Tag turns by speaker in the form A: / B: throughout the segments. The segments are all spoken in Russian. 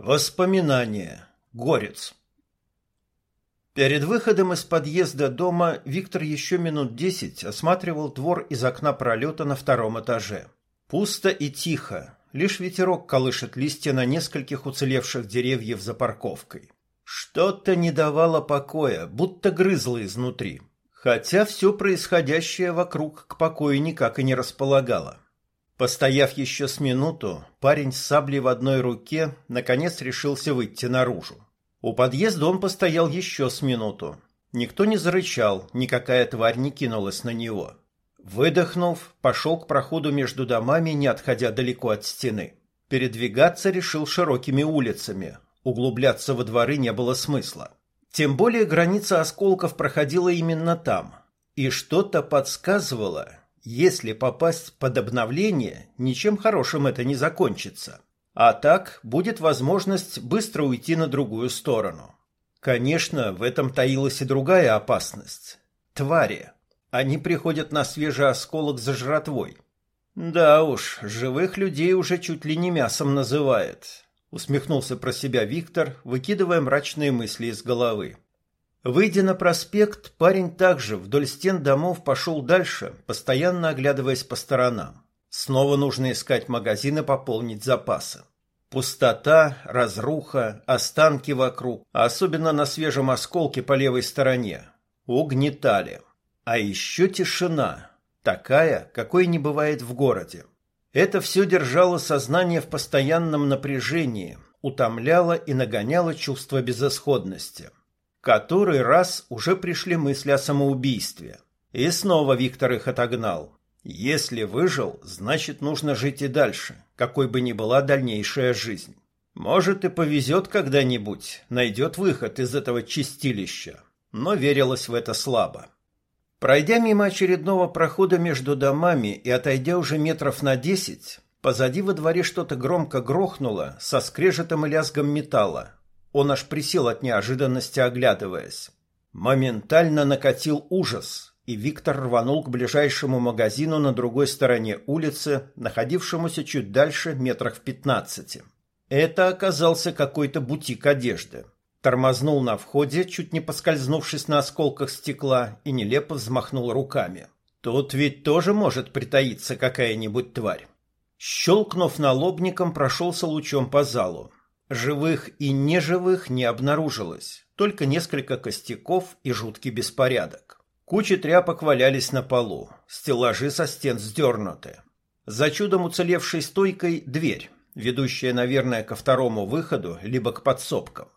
A: Воспоминания. Горец. Перед выходом из подъезда дома Виктор еще минут десять осматривал двор из окна пролета на втором этаже. Пусто и тихо, лишь ветерок колышет листья на нескольких уцелевших деревьев за парковкой. Что-то не давало покоя, будто грызло изнутри, хотя все происходящее вокруг к покою никак и не располагало. Постояв еще с минуту, парень с саблей в одной руке наконец решился выйти наружу. У подъезда он постоял еще с минуту. Никто не зарычал, никакая тварь не кинулась на него. Выдохнув, пошел к проходу между домами, не отходя далеко от стены. Передвигаться решил широкими улицами. Углубляться во дворы не было смысла. Тем более граница осколков проходила именно там. И что-то подсказывало, если попасть под обновление, ничем хорошим это не закончится. А так будет возможность быстро уйти на другую сторону. Конечно, в этом таилась и другая опасность. Твари. Они приходят на свежий осколок за жратвой. Да уж, живых людей уже чуть ли не мясом называют. Усмехнулся про себя Виктор, выкидывая мрачные мысли из головы. Выйдя на проспект, парень также вдоль стен домов пошел дальше, постоянно оглядываясь по сторонам. Снова нужно искать магазины пополнить запасы. Пустота, разруха, останки вокруг, а особенно на свежем осколке по левой стороне, угнетали. А еще тишина, такая, какой не бывает в городе. Это все держало сознание в постоянном напряжении, утомляло и нагоняло чувство безысходности. Который раз уже пришли мысли о самоубийстве. И снова Виктор их отогнал. Если выжил, значит нужно жить и дальше, какой бы ни была дальнейшая жизнь. Может и повезет когда-нибудь, найдет выход из этого чистилища. Но верилось в это слабо. Пройдя мимо очередного прохода между домами и отойдя уже метров на десять, позади во дворе что-то громко грохнуло со скрежетом и лязгом металла, он аж присел от неожиданности, оглядываясь. Моментально накатил ужас, и Виктор рванул к ближайшему магазину на другой стороне улицы, находившемуся чуть дальше, метрах в пятнадцати. Это оказался какой-то бутик одежды. Тормознул на входе, чуть не поскользнувшись на осколках стекла, и нелепо взмахнул руками. Тут ведь тоже может притаиться какая-нибудь тварь. Щелкнув налобником, прошелся лучом по залу. Живых и неживых не обнаружилось, только несколько костяков и жуткий беспорядок. Кучи тряпок валялись на полу, стеллажи со стен сдернуты. За чудом уцелевшей стойкой дверь, ведущая, наверное, ко второму выходу, либо к подсобкам.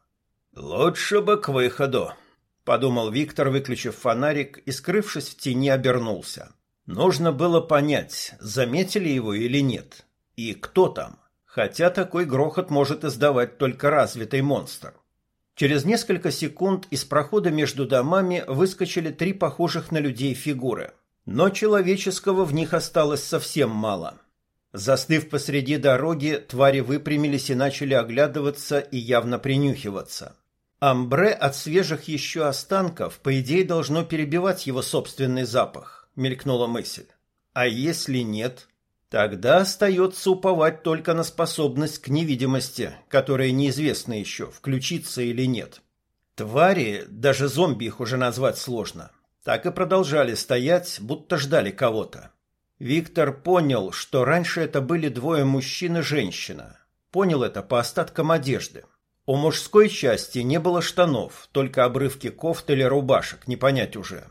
A: «Лучше бы к выходу», — подумал Виктор, выключив фонарик и, скрывшись в тени, обернулся. Нужно было понять, заметили его или нет, и кто там хотя такой грохот может издавать только развитый монстр. Через несколько секунд из прохода между домами выскочили три похожих на людей фигуры, но человеческого в них осталось совсем мало. Застыв посреди дороги, твари выпрямились и начали оглядываться и явно принюхиваться. Амбре от свежих еще останков, по идее, должно перебивать его собственный запах, мелькнула мысль. А если нет? Тогда остается уповать только на способность к невидимости, которая неизвестна еще, включится или нет. Твари, даже зомби их уже назвать сложно, так и продолжали стоять, будто ждали кого-то. Виктор понял, что раньше это были двое мужчин и женщина. Понял это по остаткам одежды. У мужской части не было штанов, только обрывки кофт или рубашек, не понять уже.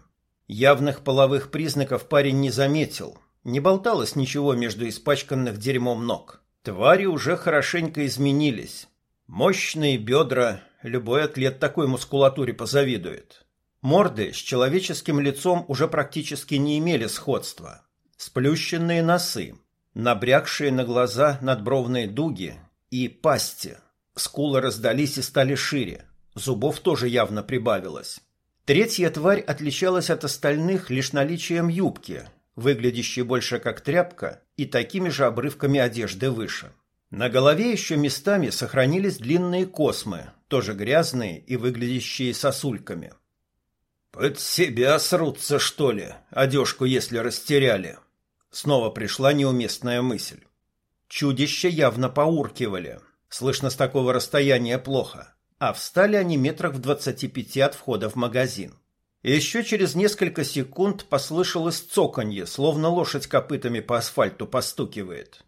A: Явных половых признаков парень не заметил – не болталось ничего между испачканных дерьмом ног. Твари уже хорошенько изменились. Мощные бедра, любой атлет такой мускулатуре позавидует. Морды с человеческим лицом уже практически не имели сходства. Сплющенные носы, набрякшие на глаза надбровные дуги и пасти. Скулы раздались и стали шире. Зубов тоже явно прибавилось. Третья тварь отличалась от остальных лишь наличием юбки, выглядящей больше как тряпка и такими же обрывками одежды выше. На голове еще местами сохранились длинные космы, тоже грязные и выглядящие сосульками. «Под себя срутся, что ли, одежку, если растеряли?» Снова пришла неуместная мысль. Чудища явно поуркивали. Слышно с такого расстояния плохо. А встали они метрах в двадцати пяти от входа в магазин. Еще через несколько секунд послышалось цоканье, словно лошадь копытами по асфальту постукивает.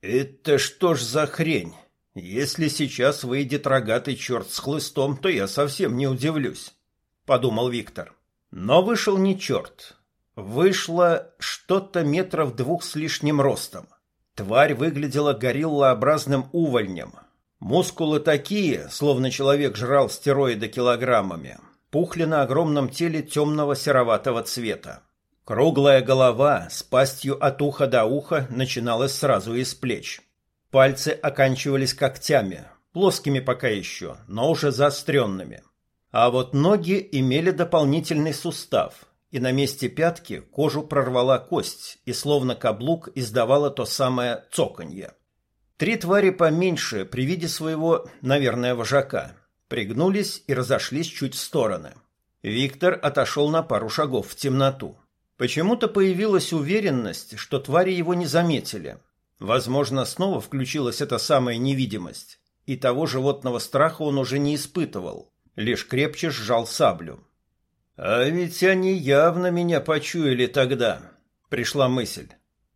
A: «Это что ж за хрень? Если сейчас выйдет рогатый черт с хлыстом, то я совсем не удивлюсь», — подумал Виктор. Но вышел не черт. Вышло что-то метров двух с лишним ростом. Тварь выглядела гориллообразным увольнем. Мускулы такие, словно человек жрал стероиды килограммами, пухли на огромном теле темного сероватого цвета. Круглая голова с пастью от уха до уха начиналась сразу из плеч. Пальцы оканчивались когтями, плоскими пока еще, но уже заостренными. А вот ноги имели дополнительный сустав, и на месте пятки кожу прорвала кость и словно каблук издавала то самое цоканье. Три твари поменьше при виде своего, наверное, вожака пригнулись и разошлись чуть в стороны. Виктор отошел на пару шагов в темноту. Почему-то появилась уверенность, что твари его не заметили. Возможно, снова включилась эта самая невидимость, и того животного страха он уже не испытывал, лишь крепче сжал саблю. А ведь они явно меня почуяли тогда, пришла мысль.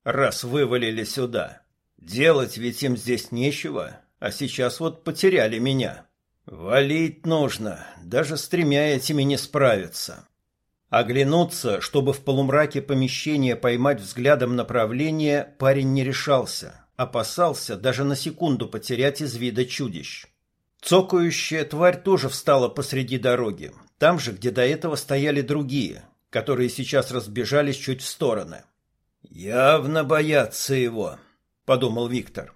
A: Раз вывалили сюда, делать ведь им здесь нечего, а сейчас вот потеряли меня. Валить нужно, даже с тремя этими не справиться. Оглянуться, чтобы в полумраке помещения поймать взглядом направление, парень не решался, опасался даже на секунду потерять из вида чудищ. Цокающая тварь тоже встала посреди дороги, там же, где до этого стояли другие, которые сейчас разбежались чуть в стороны. «Явно боятся его», — подумал Виктор.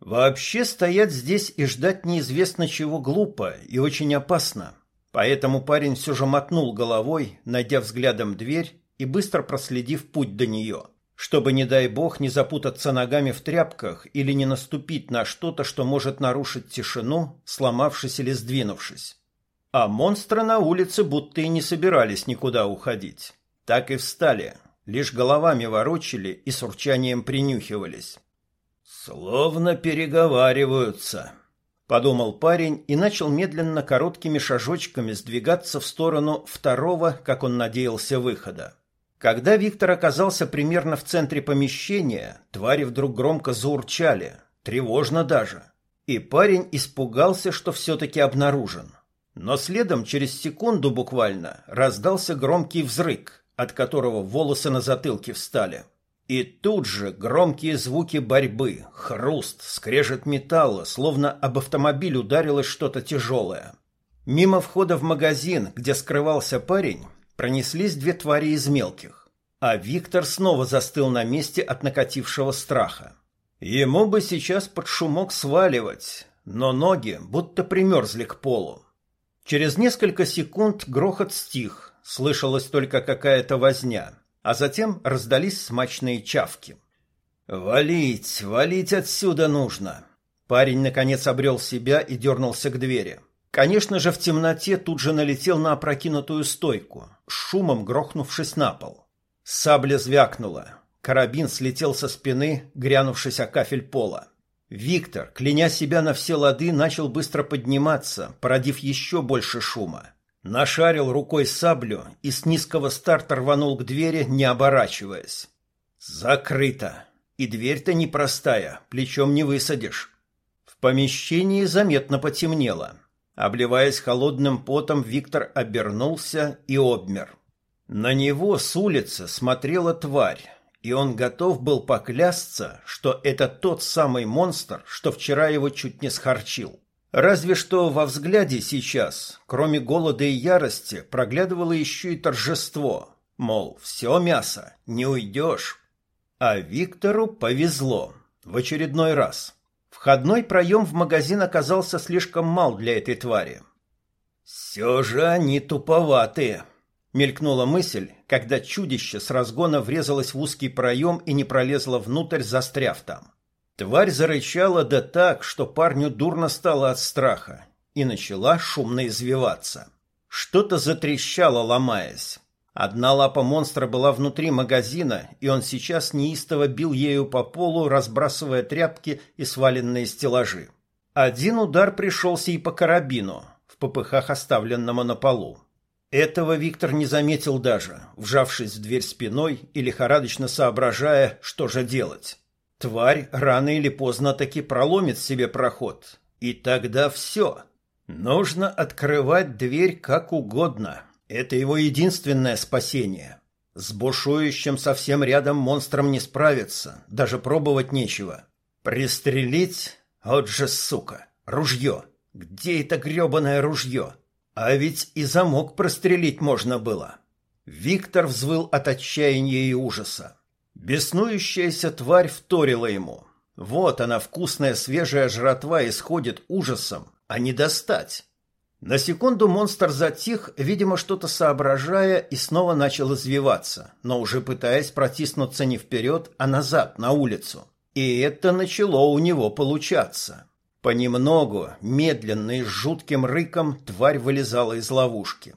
A: Вообще стоять здесь и ждать неизвестно чего глупо и очень опасно. Поэтому парень все же мотнул головой, найдя взглядом дверь и быстро проследив путь до нее, чтобы, не дай бог, не запутаться ногами в тряпках или не наступить на что-то, что может нарушить тишину, сломавшись или сдвинувшись. А монстры на улице будто и не собирались никуда уходить. Так и встали, лишь головами ворочали и с урчанием принюхивались. Словно переговариваются, подумал парень и начал медленно короткими шажочками сдвигаться в сторону второго, как он надеялся, выхода. Когда Виктор оказался примерно в центре помещения, твари вдруг громко заурчали, тревожно даже. И парень испугался, что все-таки обнаружен. Но следом, через секунду буквально, раздался громкий взрык, от которого волосы на затылке встали. — и тут же громкие звуки борьбы, хруст, скрежет металла, словно об автомобиль ударилось что-то тяжелое. Мимо входа в магазин, где скрывался парень, пронеслись две твари из мелких. А Виктор снова застыл на месте от накатившего страха. Ему бы сейчас под шумок сваливать, но ноги будто примерзли к полу. Через несколько секунд грохот стих, слышалась только какая-то возня – а затем раздались смачные чавки. «Валить, валить отсюда нужно!» Парень, наконец, обрел себя и дернулся к двери. Конечно же, в темноте тут же налетел на опрокинутую стойку, шумом грохнувшись на пол. Сабля звякнула. Карабин слетел со спины, грянувшись о кафель пола. Виктор, кляня себя на все лады, начал быстро подниматься, породив еще больше шума. Нашарил рукой саблю и с низкого старта рванул к двери, не оборачиваясь. Закрыто. И дверь-то непростая, плечом не высадишь. В помещении заметно потемнело. Обливаясь холодным потом, Виктор обернулся и обмер. На него с улицы смотрела тварь, и он готов был поклясться, что это тот самый монстр, что вчера его чуть не схорчил. Разве что во взгляде сейчас, кроме голода и ярости, проглядывало еще и торжество. Мол, все мясо, не уйдешь. А Виктору повезло. В очередной раз. Входной проем в магазин оказался слишком мал для этой твари. «Все же они туповатые», — мелькнула мысль, когда чудище с разгона врезалось в узкий проем и не пролезло внутрь, застряв там. Тварь зарычала да так, что парню дурно стало от страха, и начала шумно извиваться. Что-то затрещало, ломаясь. Одна лапа монстра была внутри магазина, и он сейчас неистово бил ею по полу, разбрасывая тряпки и сваленные стеллажи. Один удар пришелся и по карабину, в попыхах оставленному на полу. Этого Виктор не заметил даже, вжавшись в дверь спиной и лихорадочно соображая, что же делать. Тварь рано или поздно таки проломит себе проход. И тогда все. Нужно открывать дверь как угодно. Это его единственное спасение. С бушующим совсем рядом монстром не справиться, даже пробовать нечего. Пристрелить? Вот же сука! Ружье! Где это гребаное ружье? А ведь и замок прострелить можно было. Виктор взвыл от отчаяния и ужаса. Беснующаяся тварь вторила ему. Вот она, вкусная свежая жратва, исходит ужасом, а не достать. На секунду монстр затих, видимо, что-то соображая, и снова начал извиваться, но уже пытаясь протиснуться не вперед, а назад, на улицу. И это начало у него получаться. Понемногу, медленно и с жутким рыком тварь вылезала из ловушки.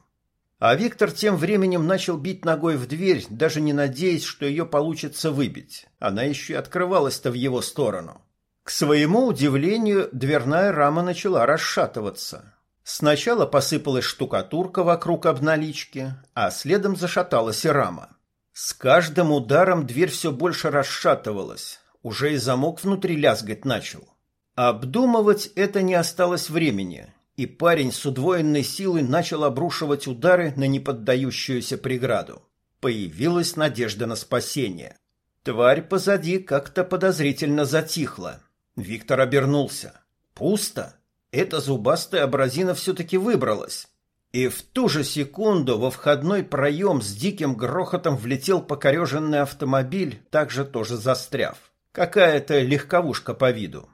A: А Виктор тем временем начал бить ногой в дверь, даже не надеясь, что ее получится выбить. Она еще и открывалась-то в его сторону. К своему удивлению, дверная рама начала расшатываться. Сначала посыпалась штукатурка вокруг обналички, а следом зашаталась и рама. С каждым ударом дверь все больше расшатывалась, уже и замок внутри лязгать начал. Обдумывать это не осталось времени, и парень с удвоенной силой начал обрушивать удары на неподдающуюся преграду. Появилась надежда на спасение. Тварь позади как-то подозрительно затихла. Виктор обернулся. Пусто. Эта зубастая абразина все-таки выбралась. И в ту же секунду во входной проем с диким грохотом влетел покореженный автомобиль, также тоже застряв. Какая-то легковушка по виду.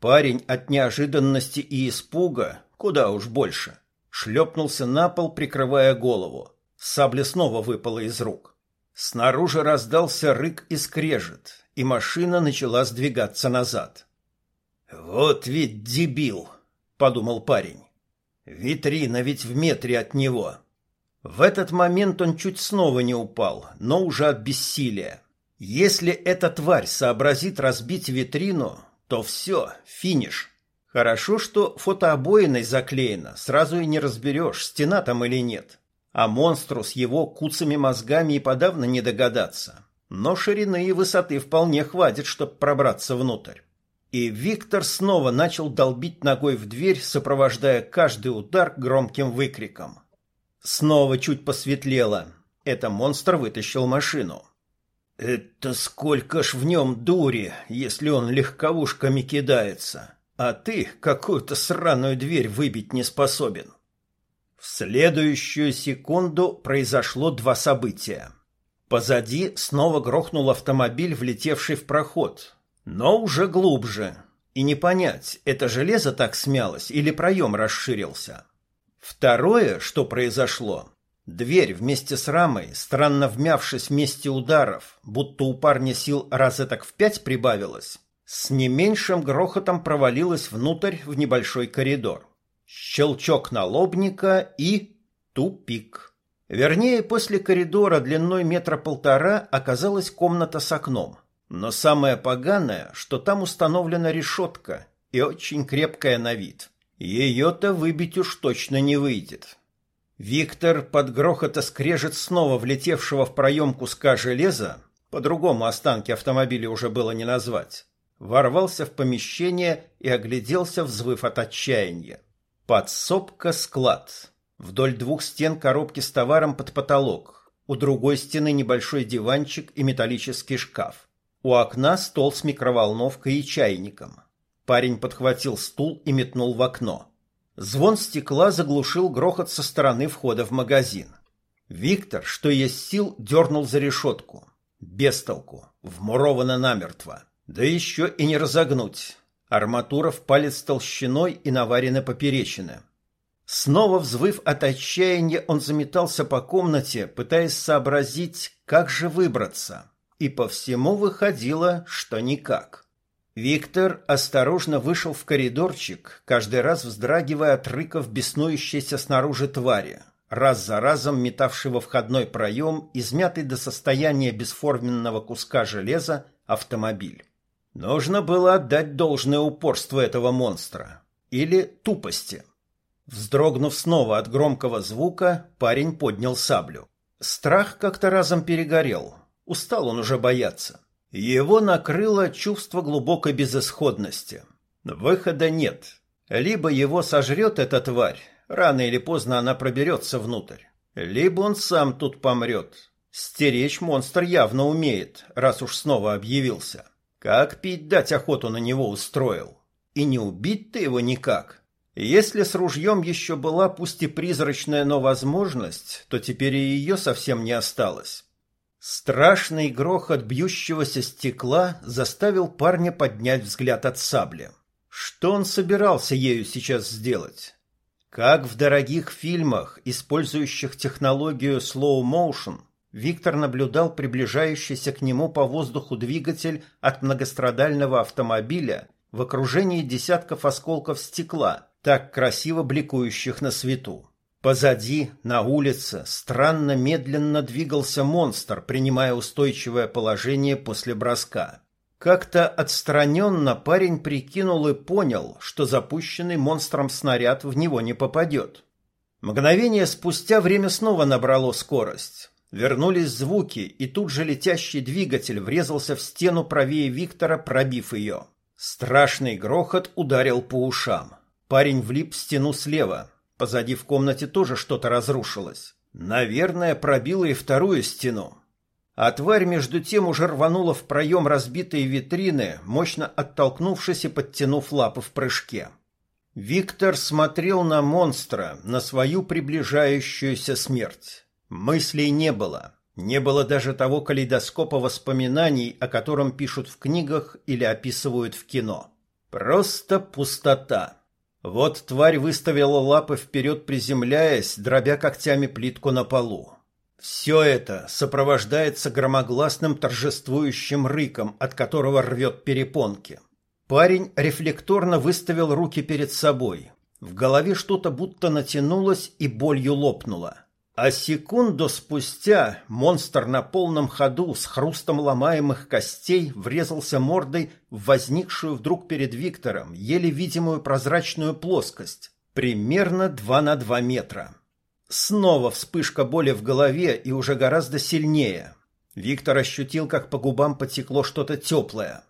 A: Парень от неожиданности и испуга, куда уж больше, шлепнулся на пол, прикрывая голову. Сабля снова выпала из рук. Снаружи раздался рык и скрежет, и машина начала сдвигаться назад. «Вот ведь дебил!» — подумал парень. «Витрина ведь в метре от него». В этот момент он чуть снова не упал, но уже от бессилия. Если эта тварь сообразит разбить витрину, то все, финиш. Хорошо, что фотообоиной заклеено, сразу и не разберешь, стена там или нет. А монстру с его куцами мозгами и подавно не догадаться. Но ширины и высоты вполне хватит, чтобы пробраться внутрь. И Виктор снова начал долбить ногой в дверь, сопровождая каждый удар громким выкриком. Снова чуть посветлело. Это монстр вытащил машину. Это сколько ж в нем дури, если он легковушками кидается, а ты какую-то сраную дверь выбить не способен. В следующую секунду произошло два события. Позади снова грохнул автомобиль, влетевший в проход, но уже глубже. И не понять, это железо так смялось или проем расширился. Второе, что произошло, Дверь вместе с рамой, странно вмявшись вместе ударов, будто у парня сил раз так в пять прибавилось, с не меньшим грохотом провалилась внутрь в небольшой коридор. Щелчок налобника и тупик. Вернее, после коридора длиной метра полтора оказалась комната с окном. Но самое поганое, что там установлена решетка и очень крепкая на вид. Ее-то выбить уж точно не выйдет. Виктор под грохота скрежет снова влетевшего в проем куска железа, по-другому останки автомобиля уже было не назвать, ворвался в помещение и огляделся, взвыв от отчаяния. Подсобка-склад. Вдоль двух стен коробки с товаром под потолок. У другой стены небольшой диванчик и металлический шкаф. У окна стол с микроволновкой и чайником. Парень подхватил стул и метнул в окно. Звон стекла заглушил грохот со стороны входа в магазин. Виктор, что есть сил, дернул за решетку. Без толку, вмуровано намертво. Да еще и не разогнуть. Арматура в палец толщиной и наварена поперечины. Снова взвыв от отчаяния, он заметался по комнате, пытаясь сообразить, как же выбраться. И по всему выходило, что никак. Виктор осторожно вышел в коридорчик, каждый раз вздрагивая от рыков беснующейся снаружи твари, раз за разом метавшего входной проем, измятый до состояния бесформенного куска железа, автомобиль. Нужно было отдать должное упорство этого монстра. или тупости. Вздрогнув снова от громкого звука, парень поднял саблю. Страх как-то разом перегорел. Устал он уже бояться. Его накрыло чувство глубокой безысходности. Выхода нет. Либо его сожрет эта тварь, рано или поздно она проберется внутрь, либо он сам тут помрет. Стеречь монстр явно умеет, раз уж снова объявился. Как пить дать охоту на него устроил? И не убить ты его никак. Если с ружьем еще была пусть и призрачная, но возможность, то теперь и ее совсем не осталось. Страшный грохот бьющегося стекла заставил парня поднять взгляд от сабли. Что он собирался ею сейчас сделать? Как в дорогих фильмах, использующих технологию slow motion, Виктор наблюдал приближающийся к нему по воздуху двигатель от многострадального автомобиля в окружении десятков осколков стекла, так красиво бликующих на свету. Позади, на улице, странно медленно двигался монстр, принимая устойчивое положение после броска. Как-то отстраненно парень прикинул и понял, что запущенный монстром снаряд в него не попадет. Мгновение спустя время снова набрало скорость. Вернулись звуки, и тут же летящий двигатель врезался в стену правее Виктора, пробив ее. Страшный грохот ударил по ушам. Парень влип в стену слева. Позади в комнате тоже что-то разрушилось. Наверное, пробило и вторую стену. А тварь между тем уже рванула в проем разбитые витрины, мощно оттолкнувшись и подтянув лапы в прыжке. Виктор смотрел на монстра, на свою приближающуюся смерть. Мыслей не было. Не было даже того калейдоскопа воспоминаний, о котором пишут в книгах или описывают в кино. Просто пустота. Вот тварь выставила лапы вперед, приземляясь, дробя когтями плитку на полу. Все это сопровождается громогласным торжествующим рыком, от которого рвет перепонки. Парень рефлекторно выставил руки перед собой. В голове что-то будто натянулось и болью лопнуло. А секунду спустя монстр на полном ходу с хрустом ломаемых костей врезался мордой в возникшую вдруг перед Виктором еле видимую прозрачную плоскость, примерно 2 на 2 метра. Снова вспышка боли в голове и уже гораздо сильнее. Виктор ощутил, как по губам потекло что-то теплое.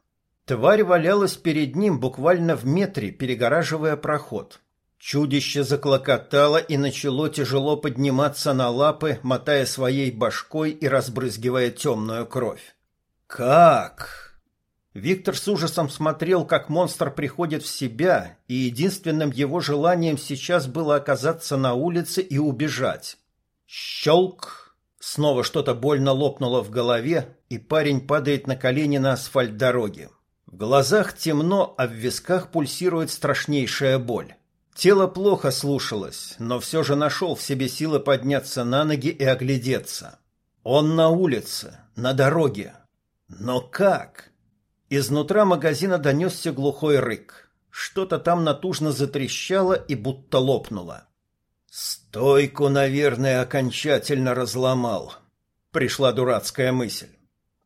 A: Тварь валялась перед ним буквально в метре, перегораживая проход. Чудище заклокотало и начало тяжело подниматься на лапы, мотая своей башкой и разбрызгивая темную кровь. «Как?» Виктор с ужасом смотрел, как монстр приходит в себя, и единственным его желанием сейчас было оказаться на улице и убежать. Щелк! Снова что-то больно лопнуло в голове, и парень падает на колени на асфальт дороги. В глазах темно, а в висках пульсирует страшнейшая боль. Тело плохо слушалось, но все же нашел в себе силы подняться на ноги и оглядеться. Он на улице, на дороге. Но как? Изнутра магазина донесся глухой рык. Что-то там натужно затрещало и будто лопнуло. «Стойку, наверное, окончательно разломал», — пришла дурацкая мысль.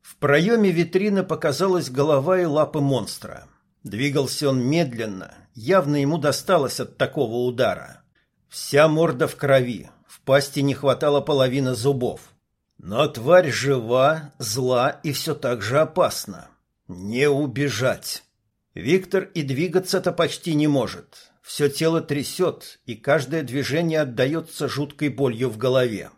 A: В проеме витрины показалась голова и лапы монстра. Двигался он медленно, явно ему досталось от такого удара. Вся морда в крови, в пасти не хватало половины зубов. Но тварь жива, зла и все так же опасна. Не убежать. Виктор и двигаться-то почти не может. Все тело трясет, и каждое движение отдается жуткой болью в голове.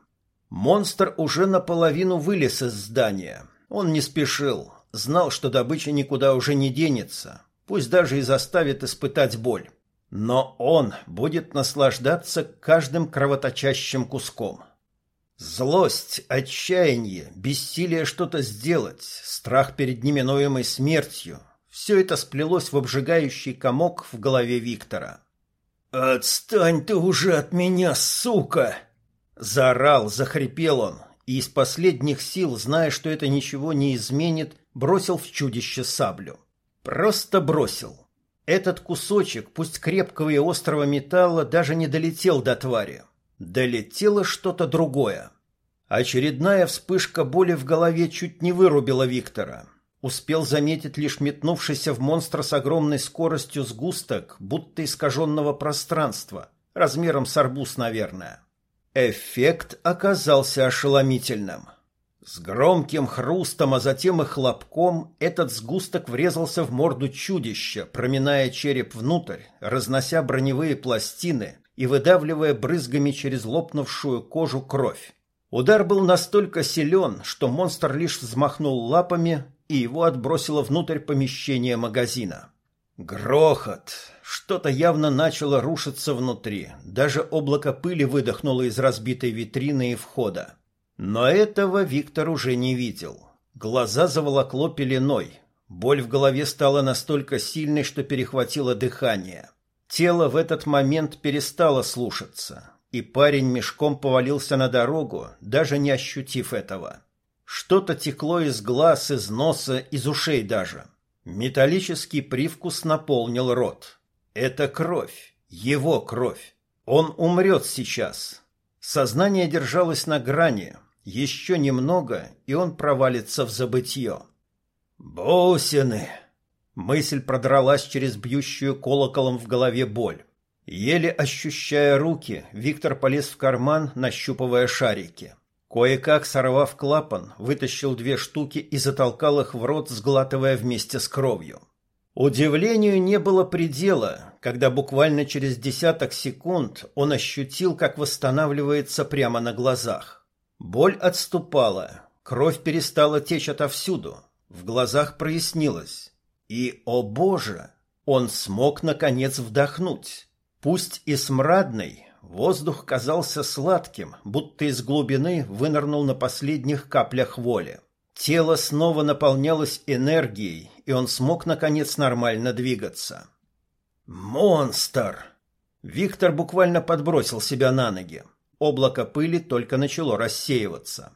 A: Монстр уже наполовину вылез из здания. Он не спешил, знал, что добыча никуда уже не денется, пусть даже и заставит испытать боль. Но он будет наслаждаться каждым кровоточащим куском. Злость, отчаяние, бессилие что-то сделать, страх перед неминуемой смертью — все это сплелось в обжигающий комок в голове Виктора. «Отстань ты уже от меня, сука!» Заорал, захрипел он, и из последних сил, зная, что это ничего не изменит, бросил в чудище саблю. Просто бросил. Этот кусочек, пусть крепкого и острого металла, даже не долетел до твари. Долетело что-то другое. Очередная вспышка боли в голове чуть не вырубила Виктора. Успел заметить лишь метнувшийся в монстра с огромной скоростью сгусток, будто искаженного пространства, размером с арбуз, наверное. Эффект оказался ошеломительным. С громким хрустом, а затем и хлопком этот сгусток врезался в морду чудища, проминая череп внутрь, разнося броневые пластины и выдавливая брызгами через лопнувшую кожу кровь. Удар был настолько силен, что монстр лишь взмахнул лапами, и его отбросило внутрь помещения магазина. Грохот! Что-то явно начало рушиться внутри. Даже облако пыли выдохнуло из разбитой витрины и входа. Но этого Виктор уже не видел. Глаза заволокло пеленой. Боль в голове стала настолько сильной, что перехватило дыхание. Тело в этот момент перестало слушаться, и парень мешком повалился на дорогу, даже не ощутив этого. Что-то текло из глаз, из носа, из ушей даже. Металлический привкус наполнил рот. Это кровь, его кровь. Он умрет сейчас. Сознание держалось на грани, еще немного, и он провалится в забытье. «Бусины!» Мысль продралась через бьющую колоколом в голове боль. Еле ощущая руки, Виктор полез в карман, нащупывая шарики. Кое-как, сорвав клапан, вытащил две штуки и затолкал их в рот, сглатывая вместе с кровью. Удивлению не было предела, когда буквально через десяток секунд он ощутил, как восстанавливается прямо на глазах. Боль отступала, кровь перестала течь отовсюду, в глазах прояснилось. И, о боже, он смог наконец вдохнуть. Пусть и смрадный, воздух казался сладким, будто из глубины вынырнул на последних каплях воли. Тело снова наполнялось энергией, и он смог наконец нормально двигаться. «Монстр!» Виктор буквально подбросил себя на ноги. Облако пыли только начало рассеиваться.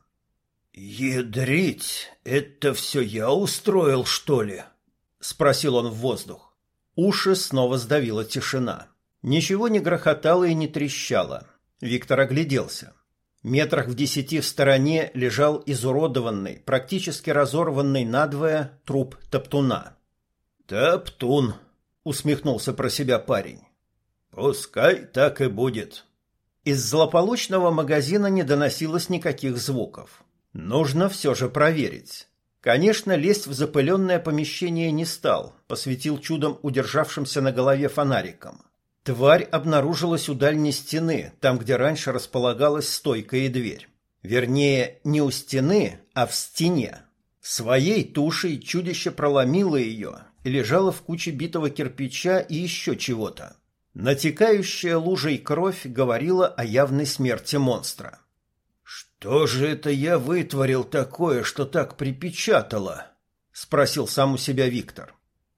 A: «Ядрить! Это все я устроил, что ли?» — спросил он в воздух. Уши снова сдавила тишина. Ничего не грохотало и не трещало. Виктор огляделся. Метрах в десяти в стороне лежал изуродованный, практически разорванный надвое труп топтуна. «Топтун!» — усмехнулся про себя парень. «Пускай так и будет. Из злополучного магазина не доносилось никаких звуков. Нужно все же проверить. Конечно, лезть в запыленное помещение не стал, посветил чудом удержавшимся на голове фонариком. Тварь обнаружилась у дальней стены, там, где раньше располагалась стойка и дверь. Вернее, не у стены, а в стене. Своей тушей чудище проломило ее и лежало в куче битого кирпича и еще чего-то. Натекающая лужей кровь говорила о явной смерти монстра. «Что же это я вытворил такое, что так припечатало?» — спросил сам у себя Виктор.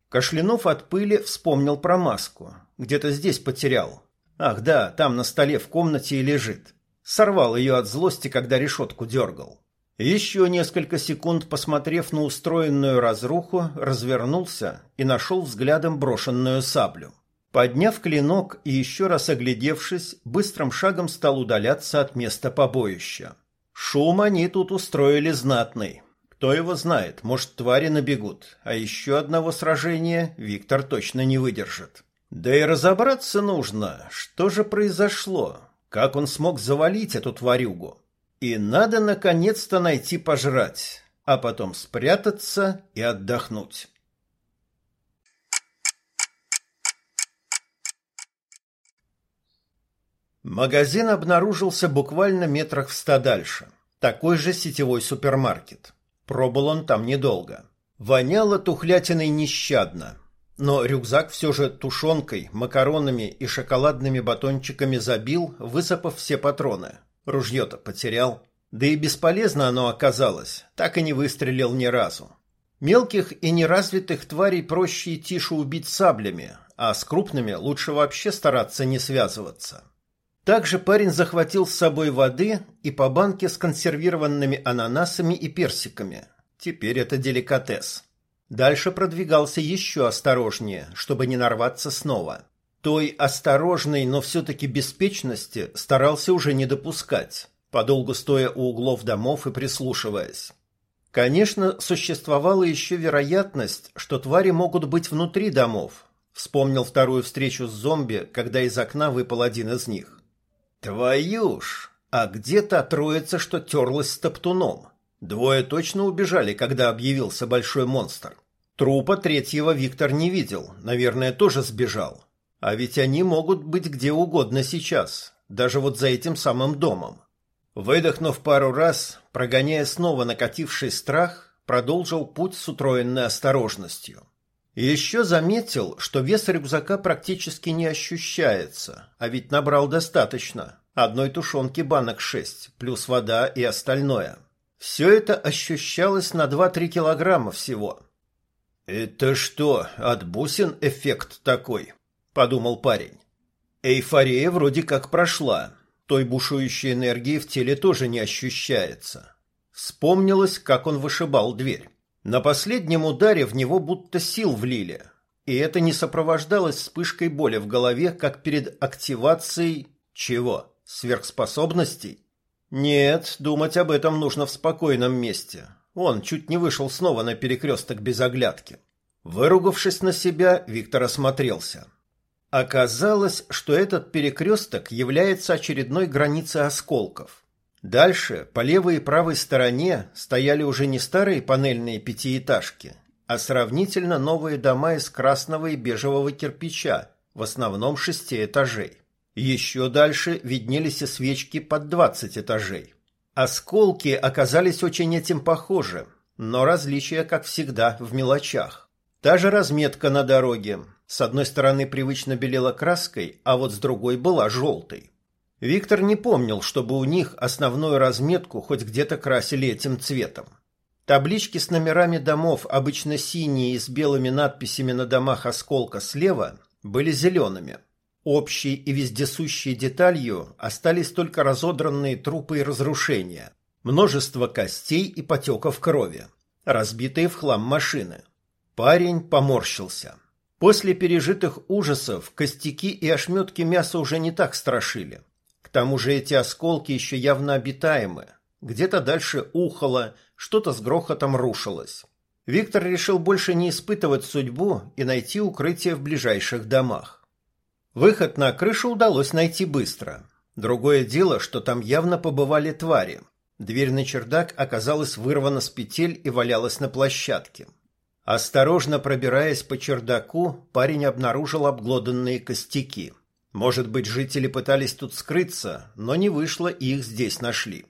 A: Кашлянув от пыли, вспомнил про маску. Где-то здесь потерял. Ах да, там на столе в комнате и лежит. Сорвал ее от злости, когда решетку дергал. Еще несколько секунд, посмотрев на устроенную разруху, развернулся и нашел взглядом брошенную саблю. Подняв клинок и еще раз оглядевшись, быстрым шагом стал удаляться от места побоища. Шум они тут устроили знатный. Кто его знает, может, твари набегут, а еще одного сражения Виктор точно не выдержит. Да и разобраться нужно, что же произошло, как он смог завалить эту тварюгу. И надо наконец-то найти пожрать, а потом спрятаться и отдохнуть. Магазин обнаружился буквально метрах в ста дальше. Такой же сетевой супермаркет. Пробыл он там недолго. Воняло тухлятиной нещадно. Но рюкзак все же тушенкой, макаронами и шоколадными батончиками забил, высыпав все патроны. Ружье-то потерял. Да и бесполезно оно оказалось, так и не выстрелил ни разу. Мелких и неразвитых тварей проще и тише убить саблями, а с крупными лучше вообще стараться не связываться. Также парень захватил с собой воды и по банке с консервированными ананасами и персиками. Теперь это деликатес. Дальше продвигался еще осторожнее, чтобы не нарваться снова. Той осторожной, но все-таки беспечности старался уже не допускать, подолгу стоя у углов домов и прислушиваясь. Конечно, существовала еще вероятность, что твари могут быть внутри домов. Вспомнил вторую встречу с зомби, когда из окна выпал один из них. Твою ж! А где та троица, что терлась с топтуном? Двое точно убежали, когда объявился большой монстр. Трупа третьего Виктор не видел, наверное, тоже сбежал. А ведь они могут быть где угодно сейчас, даже вот за этим самым домом. Выдохнув пару раз, прогоняя снова накативший страх, продолжил путь с утроенной осторожностью. И еще заметил, что вес рюкзака практически не ощущается, а ведь набрал достаточно. Одной тушенки банок шесть, плюс вода и остальное. Все это ощущалось на 2-3 килограмма всего. «Это что, от бусин эффект такой?» – подумал парень. Эйфория вроде как прошла. Той бушующей энергии в теле тоже не ощущается. Вспомнилось, как он вышибал дверь. На последнем ударе в него будто сил влили. И это не сопровождалось вспышкой боли в голове, как перед активацией... Чего? Сверхспособностей? Нет, думать об этом нужно в спокойном месте. Он чуть не вышел снова на перекресток без оглядки. Выругавшись на себя, Виктор осмотрелся. Оказалось, что этот перекресток является очередной границей осколков. Дальше, по левой и правой стороне, стояли уже не старые панельные пятиэтажки, а сравнительно новые дома из красного и бежевого кирпича, в основном шести этажей. Еще дальше виднелись и свечки под двадцать этажей. Осколки оказались очень этим похожи, но различия, как всегда, в мелочах. Та же разметка на дороге, с одной стороны привычно белела краской, а вот с другой была желтой. Виктор не помнил, чтобы у них основную разметку хоть где-то красили этим цветом. Таблички с номерами домов, обычно синие и с белыми надписями на домах осколка слева, были зелеными. Общей и вездесущей деталью остались только разодранные трупы и разрушения, множество костей и потеков крови, разбитые в хлам машины. Парень поморщился. После пережитых ужасов костяки и ошметки мяса уже не так страшили. Тому же эти осколки еще явно обитаемы. Где-то дальше ухало, что-то с грохотом рушилось. Виктор решил больше не испытывать судьбу и найти укрытие в ближайших домах. Выход на крышу удалось найти быстро. Другое дело, что там явно побывали твари. Дверь на чердак оказалась вырвана с петель и валялась на площадке. Осторожно пробираясь по чердаку, парень обнаружил обглоданные костяки. Может быть, жители пытались тут скрыться, но не вышло, и их здесь нашли.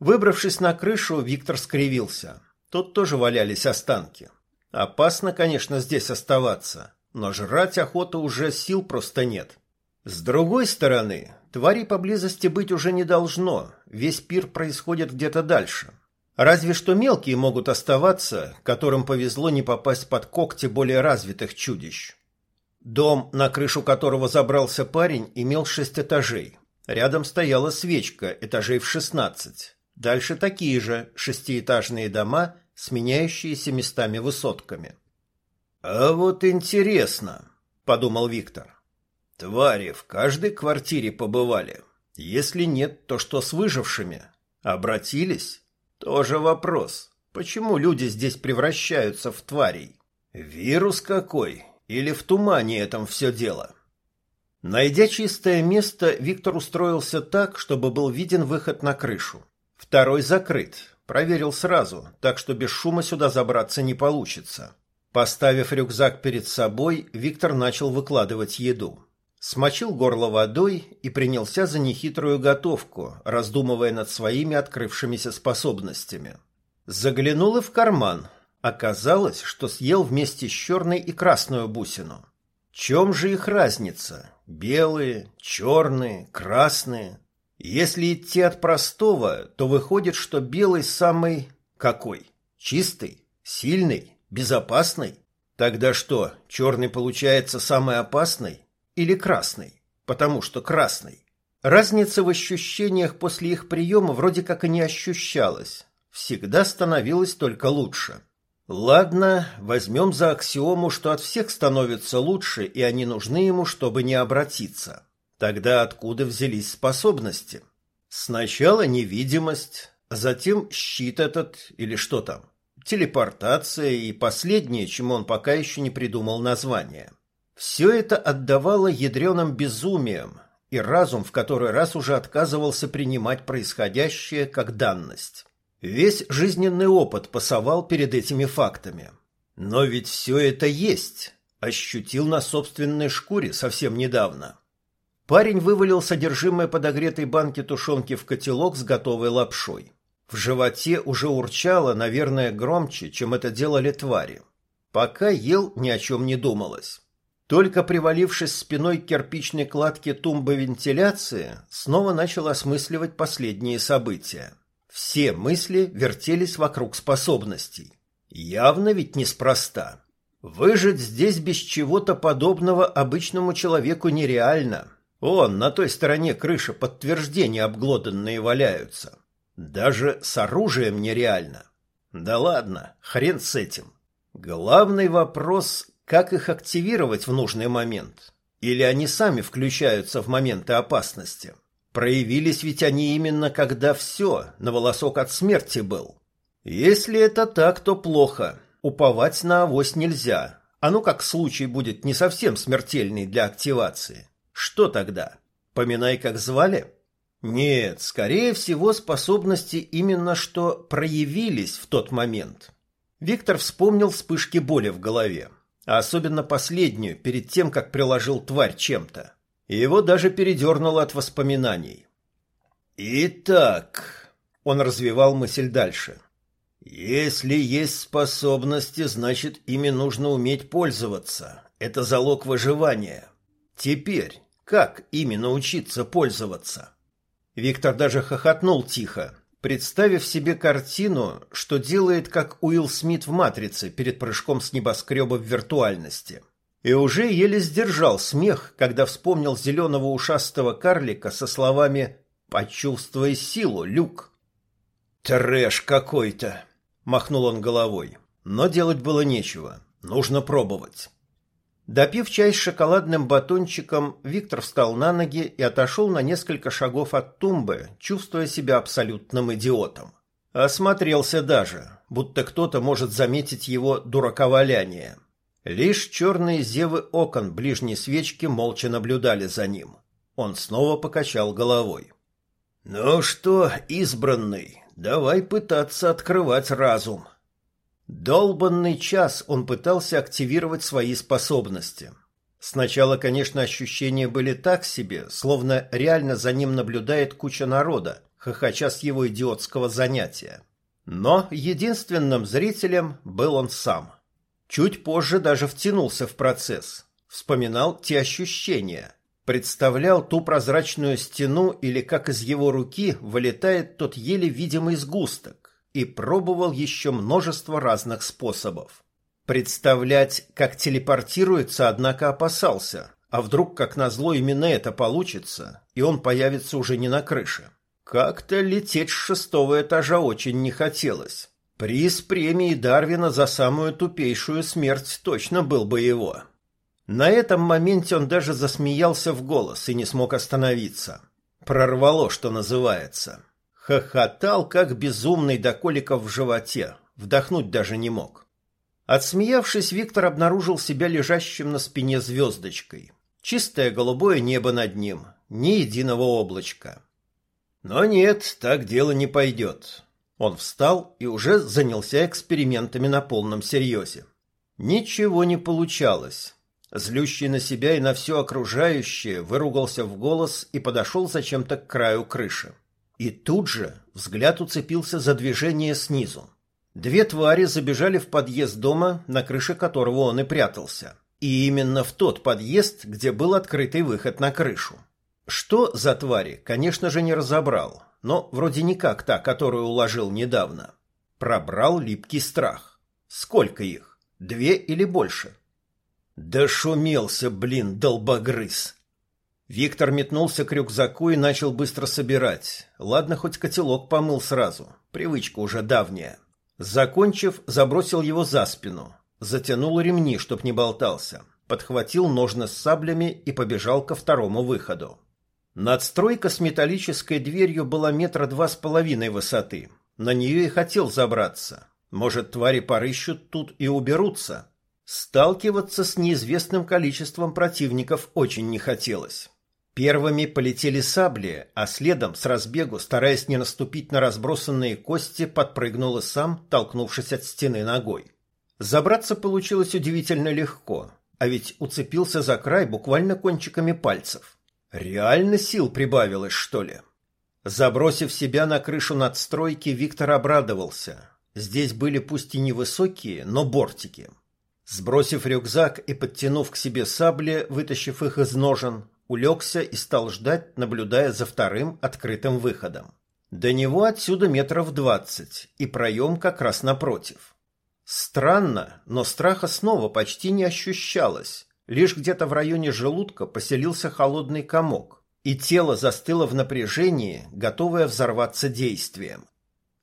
A: Выбравшись на крышу, Виктор скривился. Тут тоже валялись останки. Опасно, конечно, здесь оставаться, но жрать охоты уже сил просто нет. С другой стороны, тварей поблизости быть уже не должно, весь пир происходит где-то дальше. Разве что мелкие могут оставаться, которым повезло не попасть под когти более развитых чудищ. Дом, на крышу которого забрался парень, имел шесть этажей. Рядом стояла свечка, этажей в шестнадцать. Дальше такие же шестиэтажные дома, сменяющиеся местами высотками. «А вот интересно», — подумал Виктор. «Твари в каждой квартире побывали. Если нет, то что с выжившими? Обратились?» Тоже вопрос. Почему люди здесь превращаются в тварей? Вирус какой? Или в тумане этом все дело? Найдя чистое место, Виктор устроился так, чтобы был виден выход на крышу. Второй закрыт. Проверил сразу, так что без шума сюда забраться не получится. Поставив рюкзак перед собой, Виктор начал выкладывать еду смочил горло водой и принялся за нехитрую готовку, раздумывая над своими открывшимися способностями. Заглянул и в карман. Оказалось, что съел вместе с черной и красную бусину. Чем же их разница? Белые, черные, красные. Если идти от простого, то выходит, что белый самый... какой? Чистый? Сильный? Безопасный? Тогда что, черный получается самый опасный? или красный, потому что красный. Разница в ощущениях после их приема вроде как и не ощущалась. Всегда становилось только лучше. Ладно, возьмем за аксиому, что от всех становится лучше, и они нужны ему, чтобы не обратиться. Тогда откуда взялись способности? Сначала невидимость, Затем щит этот, или что там, телепортация и последнее, чему он пока еще не придумал название. Все это отдавало ядреным безумием, и разум в который раз уже отказывался принимать происходящее как данность. Весь жизненный опыт пасовал перед этими фактами. Но ведь все это есть, ощутил на собственной шкуре совсем недавно. Парень вывалил содержимое подогретой банки тушенки в котелок с готовой лапшой. В животе уже урчало, наверное, громче, чем это делали твари. Пока ел, ни о чем не думалось. Только привалившись спиной к кирпичной кладке тумбы вентиляции, снова начал осмысливать последние события. Все мысли вертелись вокруг способностей. Явно ведь неспроста. Выжить здесь без чего-то подобного обычному человеку нереально. Он на той стороне крыши подтверждения обглоданные валяются. Даже с оружием нереально. Да ладно, хрен с этим. Главный вопрос как их активировать в нужный момент? Или они сами включаются в моменты опасности? Проявились ведь они именно когда все, на волосок от смерти был. Если это так, то плохо. Уповать на авось нельзя. А ну как случай будет не совсем смертельный для активации. Что тогда? Поминай, как звали? Нет, скорее всего, способности именно что проявились в тот момент. Виктор вспомнил вспышки боли в голове а особенно последнюю, перед тем, как приложил тварь чем-то. И его даже передернуло от воспоминаний. «Итак», — он развивал мысль дальше, — «если есть способности, значит, ими нужно уметь пользоваться. Это залог выживания. Теперь, как ими научиться пользоваться?» Виктор даже хохотнул тихо, представив себе картину, что делает как Уилл Смит в «Матрице» перед прыжком с небоскреба в виртуальности. И уже еле сдержал смех, когда вспомнил зеленого ушастого карлика со словами «Почувствуй силу, Люк». «Трэш какой-то!» — махнул он головой. Но делать было нечего. Нужно пробовать. Допив чай с шоколадным батончиком, Виктор встал на ноги и отошел на несколько шагов от тумбы, чувствуя себя абсолютным идиотом. Осмотрелся даже, будто кто-то может заметить его дураковаляние. Лишь черные зевы окон ближней свечки молча наблюдали за ним. Он снова покачал головой. «Ну что, избранный, давай пытаться открывать разум». Долбанный час он пытался активировать свои способности. Сначала, конечно, ощущения были так себе, словно реально за ним наблюдает куча народа, хохоча с его идиотского занятия. Но единственным зрителем был он сам. Чуть позже даже втянулся в процесс, вспоминал те ощущения, представлял ту прозрачную стену или как из его руки вылетает тот еле видимый сгусток и пробовал еще множество разных способов. Представлять, как телепортируется, однако опасался, а вдруг, как назло, именно это получится, и он появится уже не на крыше. Как-то лететь с шестого этажа очень не хотелось. Приз премии Дарвина за самую тупейшую смерть точно был бы его. На этом моменте он даже засмеялся в голос и не смог остановиться. Прорвало, что называется. Хохотал, как безумный до коликов в животе, вдохнуть даже не мог. Отсмеявшись, Виктор обнаружил себя лежащим на спине звездочкой. Чистое голубое небо над ним, ни единого облачка. Но нет, так дело не пойдет. Он встал и уже занялся экспериментами на полном серьезе. Ничего не получалось. Злющий на себя и на все окружающее, выругался в голос и подошел зачем-то к краю крыши. И тут же взгляд уцепился за движение снизу. Две твари забежали в подъезд дома, на крыше которого он и прятался. И именно в тот подъезд, где был открытый выход на крышу. Что за твари, конечно же, не разобрал, но вроде не как та, которую уложил недавно. Пробрал липкий страх. Сколько их? Две или больше? Да шумелся, блин, долбогрыз. Виктор метнулся к рюкзаку и начал быстро собирать. Ладно, хоть котелок помыл сразу. Привычка уже давняя. Закончив, забросил его за спину. Затянул ремни, чтоб не болтался. Подхватил ножны с саблями и побежал ко второму выходу. Надстройка с металлической дверью была метра два с половиной высоты. На нее и хотел забраться. Может, твари порыщут тут и уберутся. Сталкиваться с неизвестным количеством противников очень не хотелось. Первыми полетели сабли, а следом, с разбегу, стараясь не наступить на разбросанные кости, подпрыгнул и сам, толкнувшись от стены ногой. Забраться получилось удивительно легко, а ведь уцепился за край буквально кончиками пальцев. Реально сил прибавилось, что ли? Забросив себя на крышу надстройки, Виктор обрадовался. Здесь были пусть и невысокие, но бортики. Сбросив рюкзак и подтянув к себе сабли, вытащив их из ножен, улегся и стал ждать, наблюдая за вторым открытым выходом. До него отсюда метров двадцать, и проем как раз напротив. Странно, но страха снова почти не ощущалось. Лишь где-то в районе желудка поселился холодный комок, и тело застыло в напряжении, готовое взорваться действием.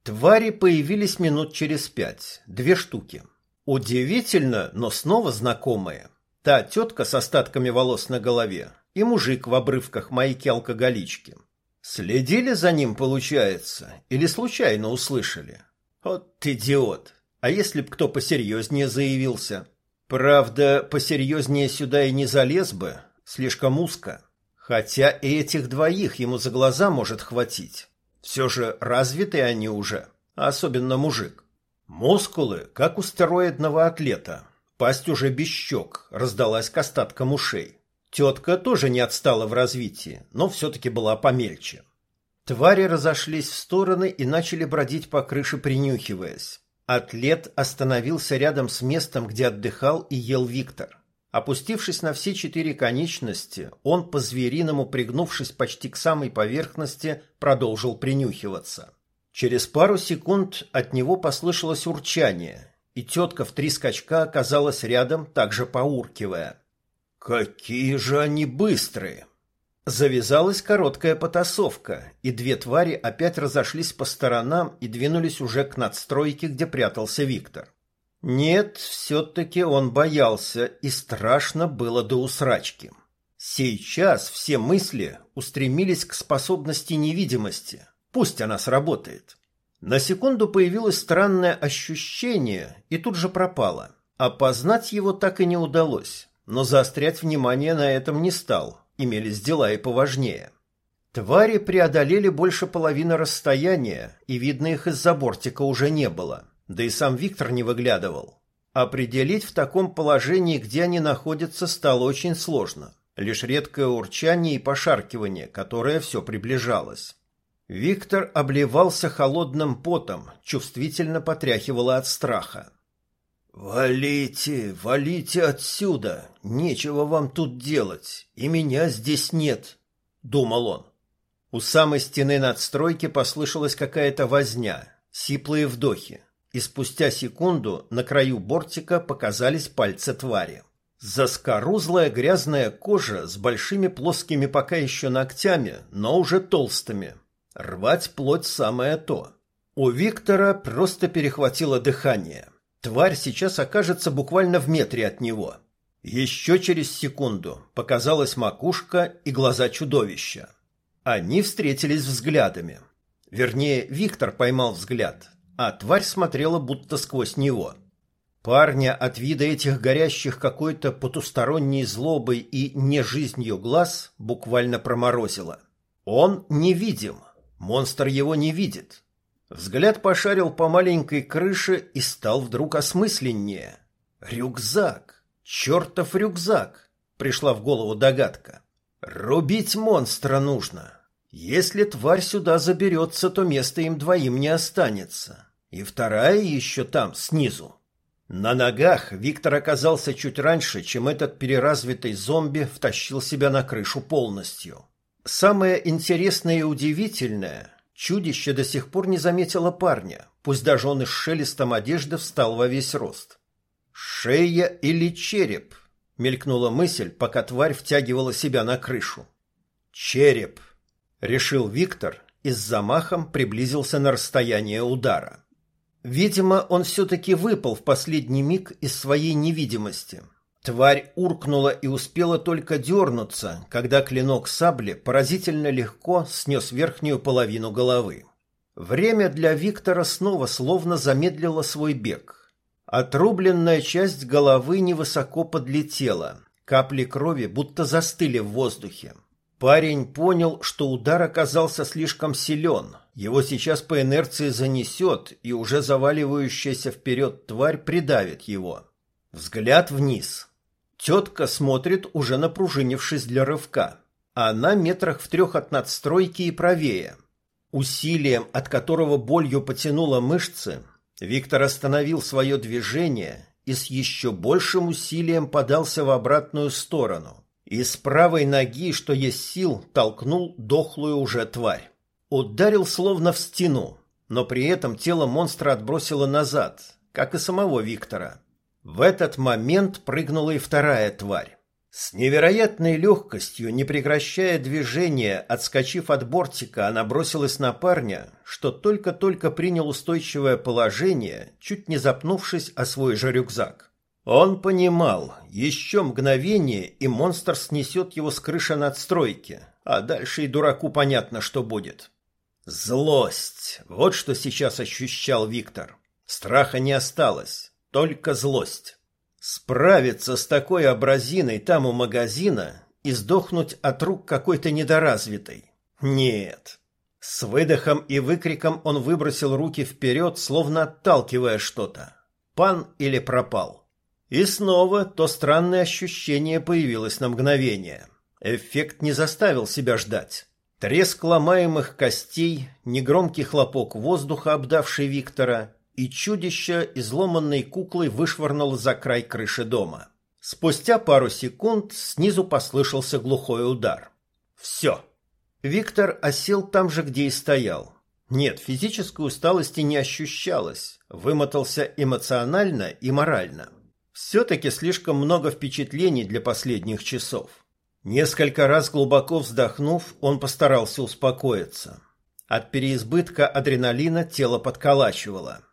A: Твари появились минут через пять, две штуки. Удивительно, но снова знакомые. Та тетка с остатками волос на голове и мужик в обрывках майки-алкоголички. Следили за ним, получается, или случайно услышали? Вот идиот! А если б кто посерьезнее заявился? Правда, посерьезнее сюда и не залез бы, слишком узко. Хотя и этих двоих ему за глаза может хватить. Все же развитые они уже, особенно мужик. Мускулы, как у стероидного атлета. Пасть уже без щек, раздалась к остаткам ушей. Тетка тоже не отстала в развитии, но все-таки была помельче. Твари разошлись в стороны и начали бродить по крыше, принюхиваясь. Атлет остановился рядом с местом, где отдыхал и ел Виктор. Опустившись на все четыре конечности, он, по-звериному пригнувшись почти к самой поверхности, продолжил принюхиваться. Через пару секунд от него послышалось урчание, и тетка в три скачка оказалась рядом, также поуркивая. «Какие же они быстрые!» Завязалась короткая потасовка, и две твари опять разошлись по сторонам и двинулись уже к надстройке, где прятался Виктор. Нет, все-таки он боялся, и страшно было до усрачки. Сейчас все мысли устремились к способности невидимости. Пусть она сработает. На секунду появилось странное ощущение, и тут же пропало. Опознать его так и не удалось, но заострять внимание на этом не стал, имелись дела и поважнее. Твари преодолели больше половины расстояния, и видно их из-за бортика уже не было, да и сам Виктор не выглядывал. Определить в таком положении, где они находятся, стало очень сложно. Лишь редкое урчание и пошаркивание, которое все приближалось. Виктор обливался холодным потом, чувствительно потряхивало от страха. «Валите, валите отсюда! Нечего вам тут делать, и меня здесь нет!» — думал он. У самой стены надстройки послышалась какая-то возня, сиплые вдохи, и спустя секунду на краю бортика показались пальцы твари. Заскорузлая грязная кожа с большими плоскими пока еще ногтями, но уже толстыми. Рвать плоть самое то. У Виктора просто перехватило дыхание — Тварь сейчас окажется буквально в метре от него. Еще через секунду показалась макушка и глаза чудовища. Они встретились взглядами. Вернее, Виктор поймал взгляд, а тварь смотрела будто сквозь него. Парня от вида этих горящих какой-то потусторонней злобой и не жизнью глаз буквально проморозило. Он невидим, монстр его не видит, Взгляд пошарил по маленькой крыше и стал вдруг осмысленнее. «Рюкзак! Чертов рюкзак!» — пришла в голову догадка. «Рубить монстра нужно. Если тварь сюда заберется, то места им двоим не останется. И вторая еще там, снизу». На ногах Виктор оказался чуть раньше, чем этот переразвитый зомби втащил себя на крышу полностью. Самое интересное и удивительное — Чудище до сих пор не заметило парня, пусть даже он из шелестом одежды встал во весь рост. «Шея или череп?» — мелькнула мысль, пока тварь втягивала себя на крышу. «Череп!» — решил Виктор и с замахом приблизился на расстояние удара. Видимо, он все-таки выпал в последний миг из своей невидимости — Тварь уркнула и успела только дернуться, когда клинок сабли поразительно легко снес верхнюю половину головы. Время для Виктора снова словно замедлило свой бег. Отрубленная часть головы невысоко подлетела. Капли крови будто застыли в воздухе. Парень понял, что удар оказался слишком силен. Его сейчас по инерции занесет, и уже заваливающаяся вперед тварь придавит его. Взгляд вниз. Тетка смотрит, уже напружинившись для рывка. Она метрах в трех от надстройки и правее. Усилием, от которого болью потянуло мышцы, Виктор остановил свое движение и с еще большим усилием подался в обратную сторону. И с правой ноги, что есть сил, толкнул дохлую уже тварь. Ударил словно в стену, но при этом тело монстра отбросило назад, как и самого Виктора. В этот момент прыгнула и вторая тварь. С невероятной легкостью, не прекращая движения, отскочив от бортика, она бросилась на парня, что только-только принял устойчивое положение, чуть не запнувшись о свой же рюкзак. Он понимал, еще мгновение, и монстр снесет его с крыши надстройки, а дальше и дураку понятно, что будет. Злость. Вот что сейчас ощущал Виктор. Страха не осталось, только злость. Справиться с такой абразиной там у магазина и сдохнуть от рук какой-то недоразвитой. Нет. С выдохом и выкриком он выбросил руки вперед, словно отталкивая что-то. Пан или пропал. И снова то странное ощущение появилось на мгновение. Эффект не заставил себя ждать. Треск ломаемых костей, негромкий хлопок воздуха, обдавший Виктора, и чудище изломанной куклой вышвырнуло за край крыши дома. Спустя пару секунд снизу послышался глухой удар. Все. Виктор осел там же, где и стоял. Нет, физической усталости не ощущалось. Вымотался эмоционально и морально. Все-таки слишком много впечатлений для последних часов. Несколько раз глубоко вздохнув, он постарался успокоиться. От переизбытка адреналина тело подколачивало.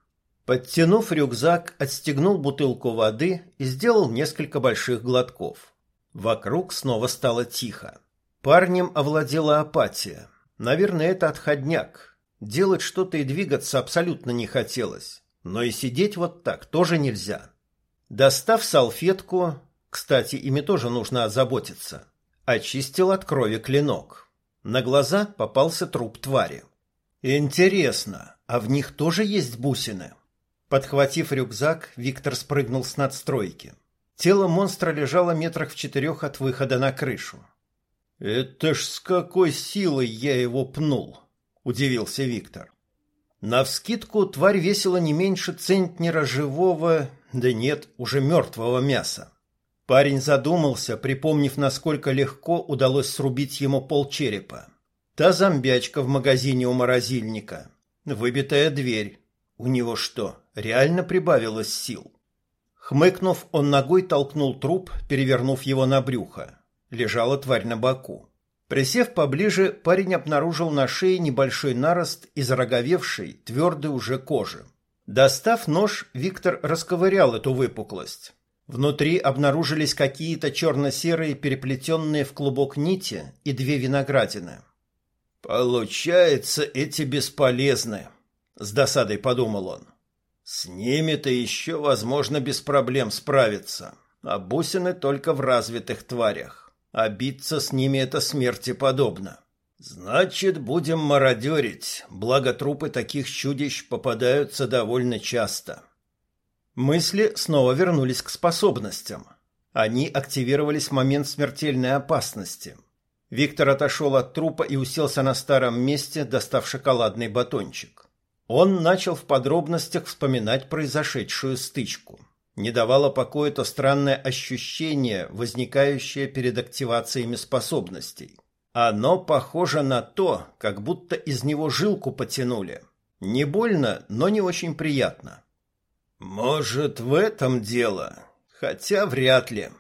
A: Подтянув рюкзак, отстегнул бутылку воды и сделал несколько больших глотков. Вокруг снова стало тихо. Парнем овладела апатия. Наверное, это отходняк. Делать что-то и двигаться абсолютно не хотелось. Но и сидеть вот так тоже нельзя. Достав салфетку, кстати, ими тоже нужно озаботиться, очистил от крови клинок. На глаза попался труп твари. Интересно, а в них тоже есть бусины? Подхватив рюкзак, Виктор спрыгнул с надстройки. Тело монстра лежало метрах в четырех от выхода на крышу. «Это ж с какой силой я его пнул!» – удивился Виктор. Навскидку тварь весила не меньше центнера живого, да нет, уже мертвого мяса. Парень задумался, припомнив, насколько легко удалось срубить ему полчерепа. Та зомбячка в магазине у морозильника. Выбитая дверь. У него что, реально прибавилось сил? Хмыкнув, он ногой толкнул труп, перевернув его на брюхо. Лежала тварь на боку. Присев поближе, парень обнаружил на шее небольшой нарост из роговевшей, твердой уже кожи. Достав нож, Виктор расковырял эту выпуклость. Внутри обнаружились какие-то черно-серые переплетенные в клубок нити и две виноградины. «Получается, эти бесполезны», — с досадой подумал он. «С ними-то еще, возможно, без проблем справиться, а бусины только в развитых тварях, а биться с ними это смерти подобно». Значит, будем мародерить, благо трупы таких чудищ попадаются довольно часто. Мысли снова вернулись к способностям. Они активировались в момент смертельной опасности. Виктор отошел от трупа и уселся на старом месте, достав шоколадный батончик. Он начал в подробностях вспоминать произошедшую стычку. Не давало покоя то странное ощущение, возникающее перед активациями способностей. Оно похоже на то, как будто из него жилку потянули. Не больно, но не очень приятно. Может, в этом дело, хотя вряд ли.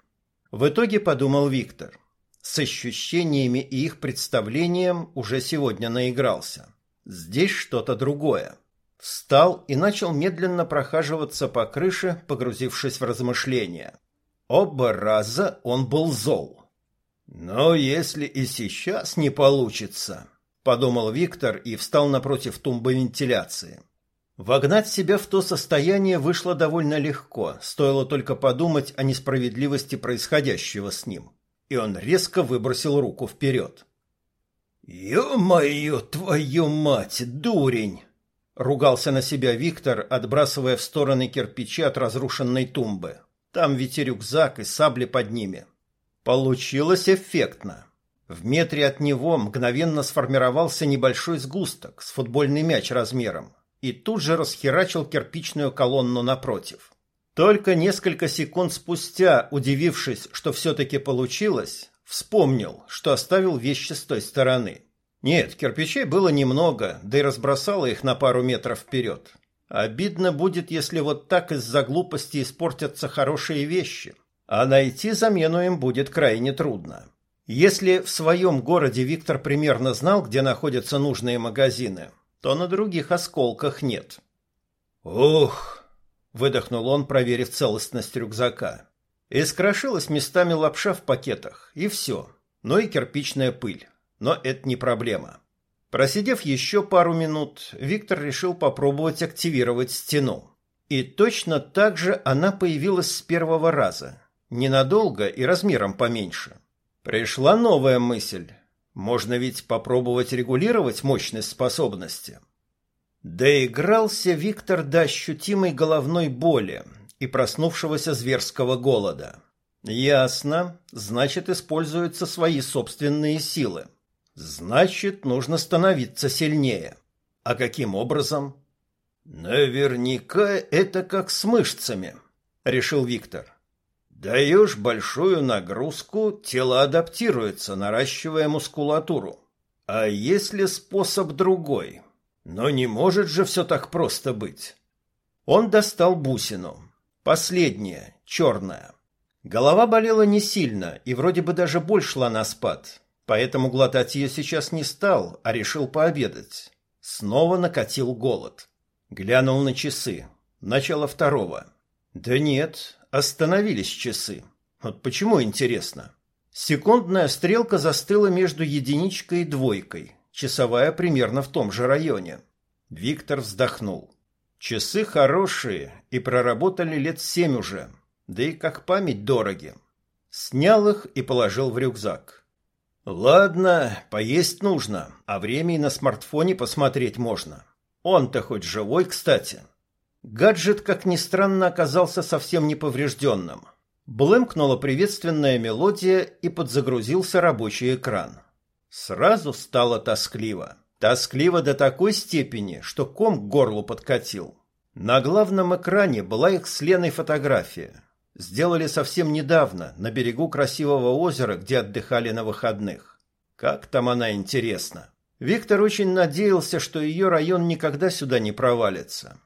A: В итоге подумал Виктор. С ощущениями и их представлением уже сегодня наигрался. Здесь что-то другое. Встал и начал медленно прохаживаться по крыше, погрузившись в размышления. Оба раза он был зол. Но если и сейчас не получится, подумал Виктор и встал напротив тумбы вентиляции. Вогнать себя в то состояние вышло довольно легко, стоило только подумать о несправедливости происходящего с ним. И он резко выбросил руку вперед. «Ё-моё, твою мать, дурень!» Ругался на себя Виктор, отбрасывая в стороны кирпичи от разрушенной тумбы. Там ведь и рюкзак, и сабли под ними. Получилось эффектно. В метре от него мгновенно сформировался небольшой сгусток с футбольный мяч размером и тут же расхерачил кирпичную колонну напротив. Только несколько секунд спустя, удивившись, что все-таки получилось, вспомнил, что оставил вещи с той стороны. Нет, кирпичей было немного, да и разбросало их на пару метров вперед. Обидно будет, если вот так из-за глупости испортятся хорошие вещи, а найти замену им будет крайне трудно. Если в своем городе Виктор примерно знал, где находятся нужные магазины, то на других осколках нет. «Ух!» — выдохнул он, проверив целостность рюкзака. Искрошилась местами лапша в пакетах, и все. Ну и кирпичная пыль но это не проблема. Просидев еще пару минут, Виктор решил попробовать активировать стену. И точно так же она появилась с первого раза. Ненадолго и размером поменьше. Пришла новая мысль. Можно ведь попробовать регулировать мощность способности. Доигрался Виктор до ощутимой головной боли и проснувшегося зверского голода. Ясно, значит, используются свои собственные силы. Значит, нужно становиться сильнее. А каким образом? Наверняка это как с мышцами, решил Виктор. Даешь большую нагрузку, тело адаптируется, наращивая мускулатуру. А если способ другой? Но не может же все так просто быть. Он достал бусину. Последняя, черная. Голова болела не сильно и вроде бы даже боль шла на спад. Поэтому глотать ее сейчас не стал, а решил пообедать. Снова накатил голод. Глянул на часы. Начало второго. Да нет, остановились часы. Вот почему интересно? Секундная стрелка застыла между единичкой и двойкой, часовая примерно в том же районе. Виктор вздохнул. Часы хорошие и проработали лет семь уже, да и как память дороги. Снял их и положил в рюкзак. Ладно, поесть нужно, а время и на смартфоне посмотреть можно. Он-то хоть живой, кстати. Гаджет, как ни странно, оказался совсем неповрежденным. Блымкнула приветственная мелодия и подзагрузился рабочий экран. Сразу стало тоскливо. Тоскливо до такой степени, что ком к горлу подкатил. На главном экране была их с Леной фотография. Сделали совсем недавно, на берегу красивого озера, где отдыхали на выходных. Как там она интересна. Виктор очень надеялся, что ее район никогда сюда не провалится.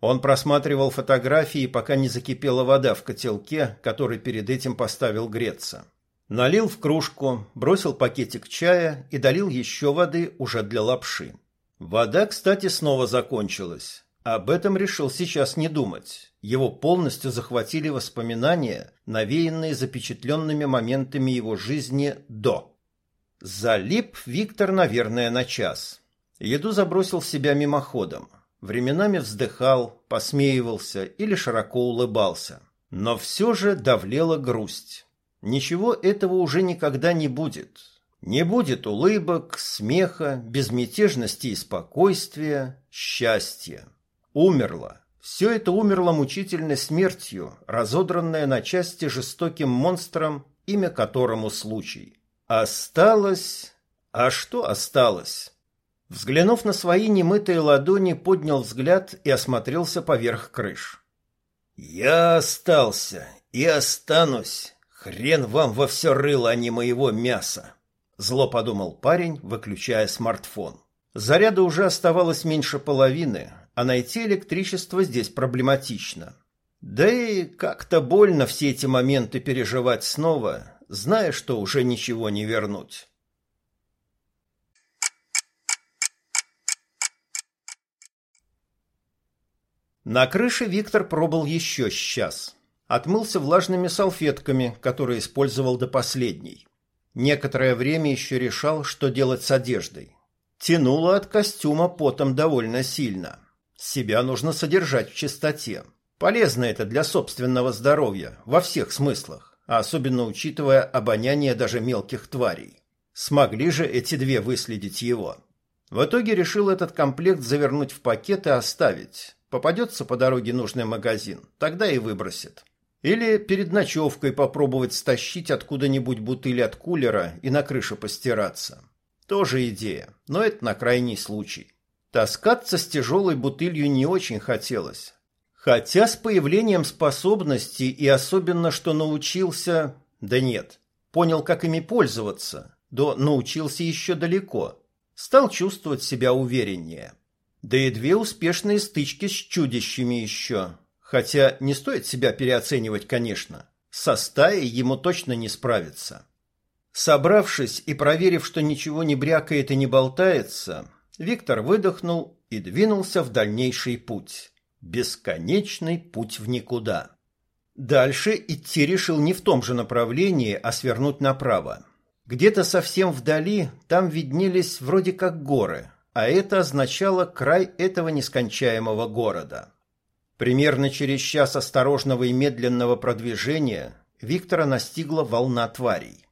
A: Он просматривал фотографии, пока не закипела вода в котелке, который перед этим поставил греться. Налил в кружку, бросил пакетик чая и долил еще воды уже для лапши. Вода, кстати, снова закончилась. Об этом решил сейчас не думать. Его полностью захватили воспоминания, навеянные запечатленными моментами его жизни до. Залип Виктор, наверное, на час. Еду забросил в себя мимоходом. Временами вздыхал, посмеивался или широко улыбался. Но все же давлела грусть. Ничего этого уже никогда не будет. Не будет улыбок, смеха, безмятежности и спокойствия, счастья. Умерла. Все это умерло мучительной смертью, разодранное на части жестоким монстром, имя которому случай. Осталось... А что осталось? Взглянув на свои немытые ладони, поднял взгляд и осмотрелся поверх крыш. «Я остался и останусь. Хрен вам во все рыло, а не моего мяса!» Зло подумал парень, выключая смартфон. Заряда уже оставалось меньше половины, а найти электричество здесь проблематично. Да и как-то больно все эти моменты переживать снова, зная, что уже ничего не вернуть. На крыше Виктор пробыл еще час. Отмылся влажными салфетками, которые использовал до последней. Некоторое время еще решал, что делать с одеждой. Тянуло от костюма потом довольно сильно. Себя нужно содержать в чистоте. Полезно это для собственного здоровья во всех смыслах, а особенно учитывая обоняние даже мелких тварей. Смогли же эти две выследить его. В итоге решил этот комплект завернуть в пакет и оставить. Попадется по дороге нужный магазин, тогда и выбросит. Или перед ночевкой попробовать стащить откуда-нибудь бутыль от кулера и на крыше постираться. Тоже идея, но это на крайний случай. Таскаться с тяжелой бутылью не очень хотелось. Хотя с появлением способностей и особенно, что научился... Да нет, понял, как ими пользоваться. До научился еще далеко. Стал чувствовать себя увереннее. Да и две успешные стычки с чудищами еще. Хотя не стоит себя переоценивать, конечно. Со стаей ему точно не справиться. Собравшись и проверив, что ничего не брякает и не болтается, Виктор выдохнул и двинулся в дальнейший путь. Бесконечный путь в никуда. Дальше идти решил не в том же направлении, а свернуть направо. Где-то совсем вдали там виднелись вроде как горы, а это означало край этого нескончаемого города. Примерно через час осторожного и медленного продвижения Виктора настигла волна тварей.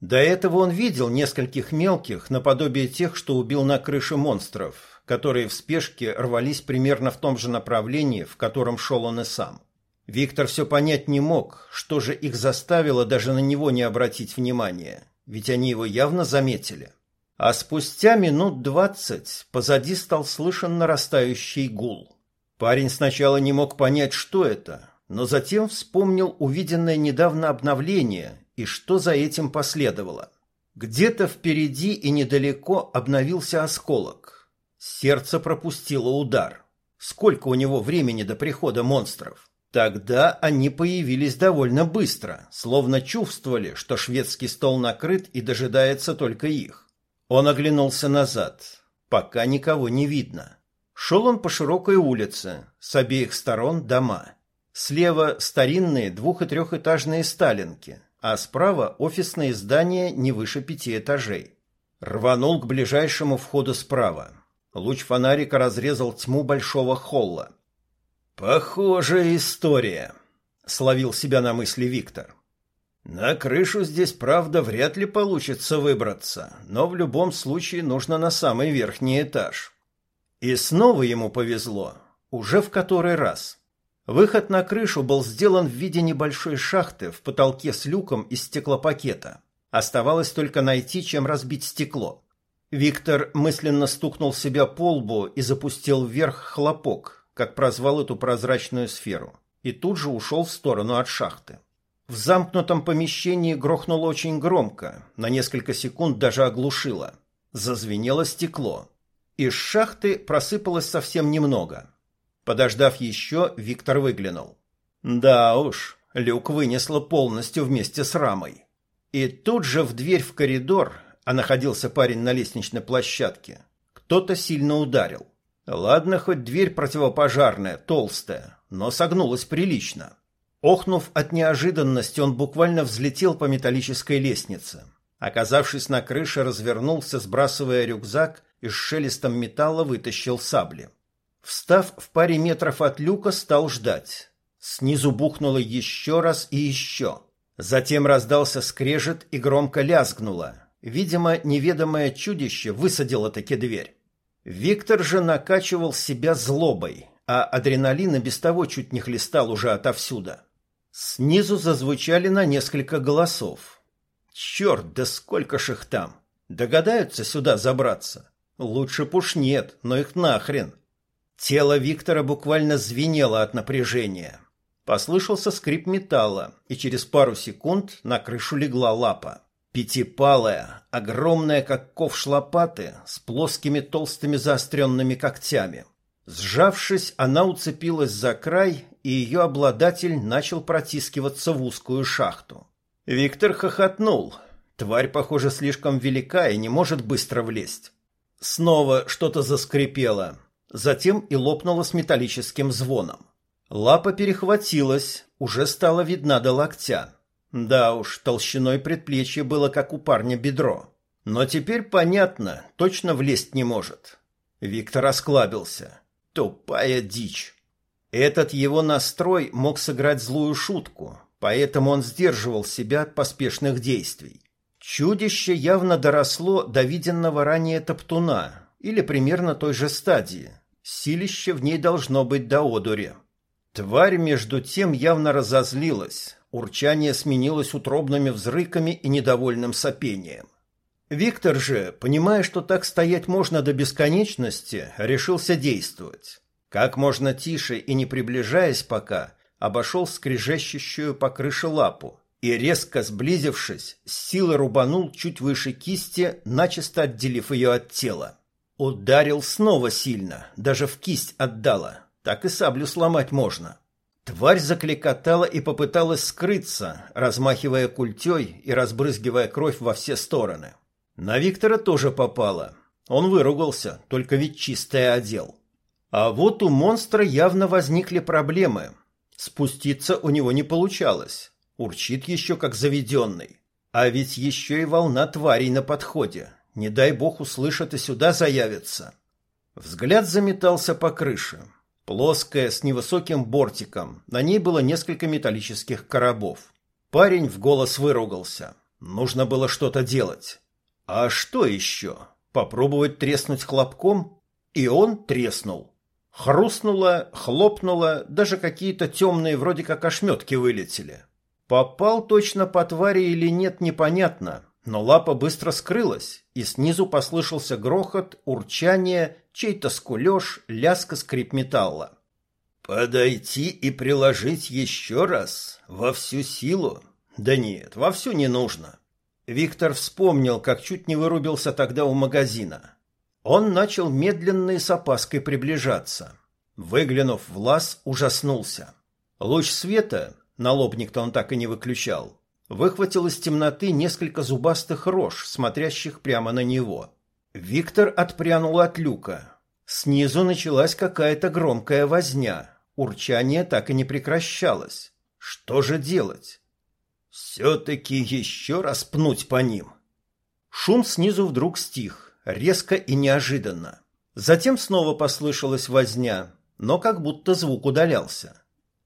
A: До этого он видел нескольких мелких, наподобие тех, что убил на крыше монстров, которые в спешке рвались примерно в том же направлении, в котором шел он и сам. Виктор все понять не мог, что же их заставило даже на него не обратить внимания, ведь они его явно заметили. А спустя минут двадцать позади стал слышен нарастающий гул. Парень сначала не мог понять, что это, но затем вспомнил увиденное недавно обновление и что за этим последовало. Где-то впереди и недалеко обновился осколок. Сердце пропустило удар. Сколько у него времени до прихода монстров? Тогда они появились довольно быстро, словно чувствовали, что шведский стол накрыт и дожидается только их. Он оглянулся назад. Пока никого не видно. Шел он по широкой улице, с обеих сторон дома. Слева старинные двух- и трехэтажные сталинки, а справа офисные здания не выше пяти этажей. Рванул к ближайшему входу справа. Луч фонарика разрезал тьму большого холла. «Похожая история», — словил себя на мысли Виктор. «На крышу здесь, правда, вряд ли получится выбраться, но в любом случае нужно на самый верхний этаж». И снова ему повезло, уже в который раз. Выход на крышу был сделан в виде небольшой шахты в потолке с люком из стеклопакета. Оставалось только найти, чем разбить стекло. Виктор мысленно стукнул себя по лбу и запустил вверх хлопок, как прозвал эту прозрачную сферу, и тут же ушел в сторону от шахты. В замкнутом помещении грохнуло очень громко, на несколько секунд даже оглушило. Зазвенело стекло. Из шахты просыпалось совсем немного. Подождав еще, Виктор выглянул. Да уж, люк вынесло полностью вместе с рамой. И тут же в дверь в коридор, а находился парень на лестничной площадке, кто-то сильно ударил. Ладно, хоть дверь противопожарная, толстая, но согнулась прилично. Охнув от неожиданности, он буквально взлетел по металлической лестнице. Оказавшись на крыше, развернулся, сбрасывая рюкзак и с шелестом металла вытащил сабли. Встав в паре метров от люка, стал ждать. Снизу бухнуло еще раз и еще. Затем раздался скрежет и громко лязгнуло. Видимо, неведомое чудище высадило таки дверь. Виктор же накачивал себя злобой, а адреналин и без того чуть не хлестал уже отовсюду. Снизу зазвучали на несколько голосов. Черт, да сколько ж их там! Догадаются сюда забраться? Лучше уж нет, но их нахрен. Тело Виктора буквально звенело от напряжения. Послышался скрип металла, и через пару секунд на крышу легла лапа. Пятипалая, огромная, как ковш лопаты, с плоскими толстыми заостренными когтями. Сжавшись, она уцепилась за край, и ее обладатель начал протискиваться в узкую шахту. Виктор хохотнул. Тварь, похоже, слишком велика и не может быстро влезть. Снова что-то заскрипело, затем и лопнуло с металлическим звоном. Лапа перехватилась, уже стала видна до локтя. Да уж, толщиной предплечья было как у парня бедро. Но теперь понятно, точно влезть не может. Виктор осклабился. Тупая дичь. Этот его настрой мог сыграть злую шутку, поэтому он сдерживал себя от поспешных действий. Чудище явно доросло до виденного ранее топтуна, или примерно той же стадии. Силище в ней должно быть до одури. Тварь между тем явно разозлилась. Урчание сменилось утробными взрыками и недовольным сопением. Виктор же, понимая, что так стоять можно до бесконечности, решился действовать. Как можно тише и не приближаясь пока, обошел скрежещущую по крыше лапу и, резко сблизившись, с силой рубанул чуть выше кисти, начисто отделив ее от тела. Ударил снова сильно, даже в кисть отдала. Так и саблю сломать можно. Тварь закликотала и попыталась скрыться, размахивая культей и разбрызгивая кровь во все стороны. На Виктора тоже попало. Он выругался, только ведь чистое одел. А вот у монстра явно возникли проблемы. Спуститься у него не получалось. Урчит еще как заведенный. А ведь еще и волна тварей на подходе. Не дай бог услышат и сюда заявятся. Взгляд заметался по крыше. Плоская, с невысоким бортиком. На ней было несколько металлических коробов. Парень в голос выругался. Нужно было что-то делать. А что еще? Попробовать треснуть хлопком? И он треснул. Хрустнуло, хлопнуло, даже какие-то темные вроде как ошметки вылетели. Попал точно по твари или нет, непонятно, но лапа быстро скрылась, и снизу послышался грохот, урчание, чей-то скулеж, лязг скрип металла. «Подойти и приложить еще раз? Во всю силу? Да нет, во всю не нужно. Виктор вспомнил, как чуть не вырубился тогда у магазина. Он начал медленно и с опаской приближаться. Выглянув в лаз, ужаснулся. Луч света, налобник-то он так и не выключал, выхватил из темноты несколько зубастых рож, смотрящих прямо на него. Виктор отпрянул от люка. Снизу началась какая-то громкая возня. Урчание так и не прекращалось. Что же делать? Все-таки еще раз пнуть по ним. Шум снизу вдруг стих, резко и неожиданно. Затем снова послышалась возня, но как будто звук удалялся.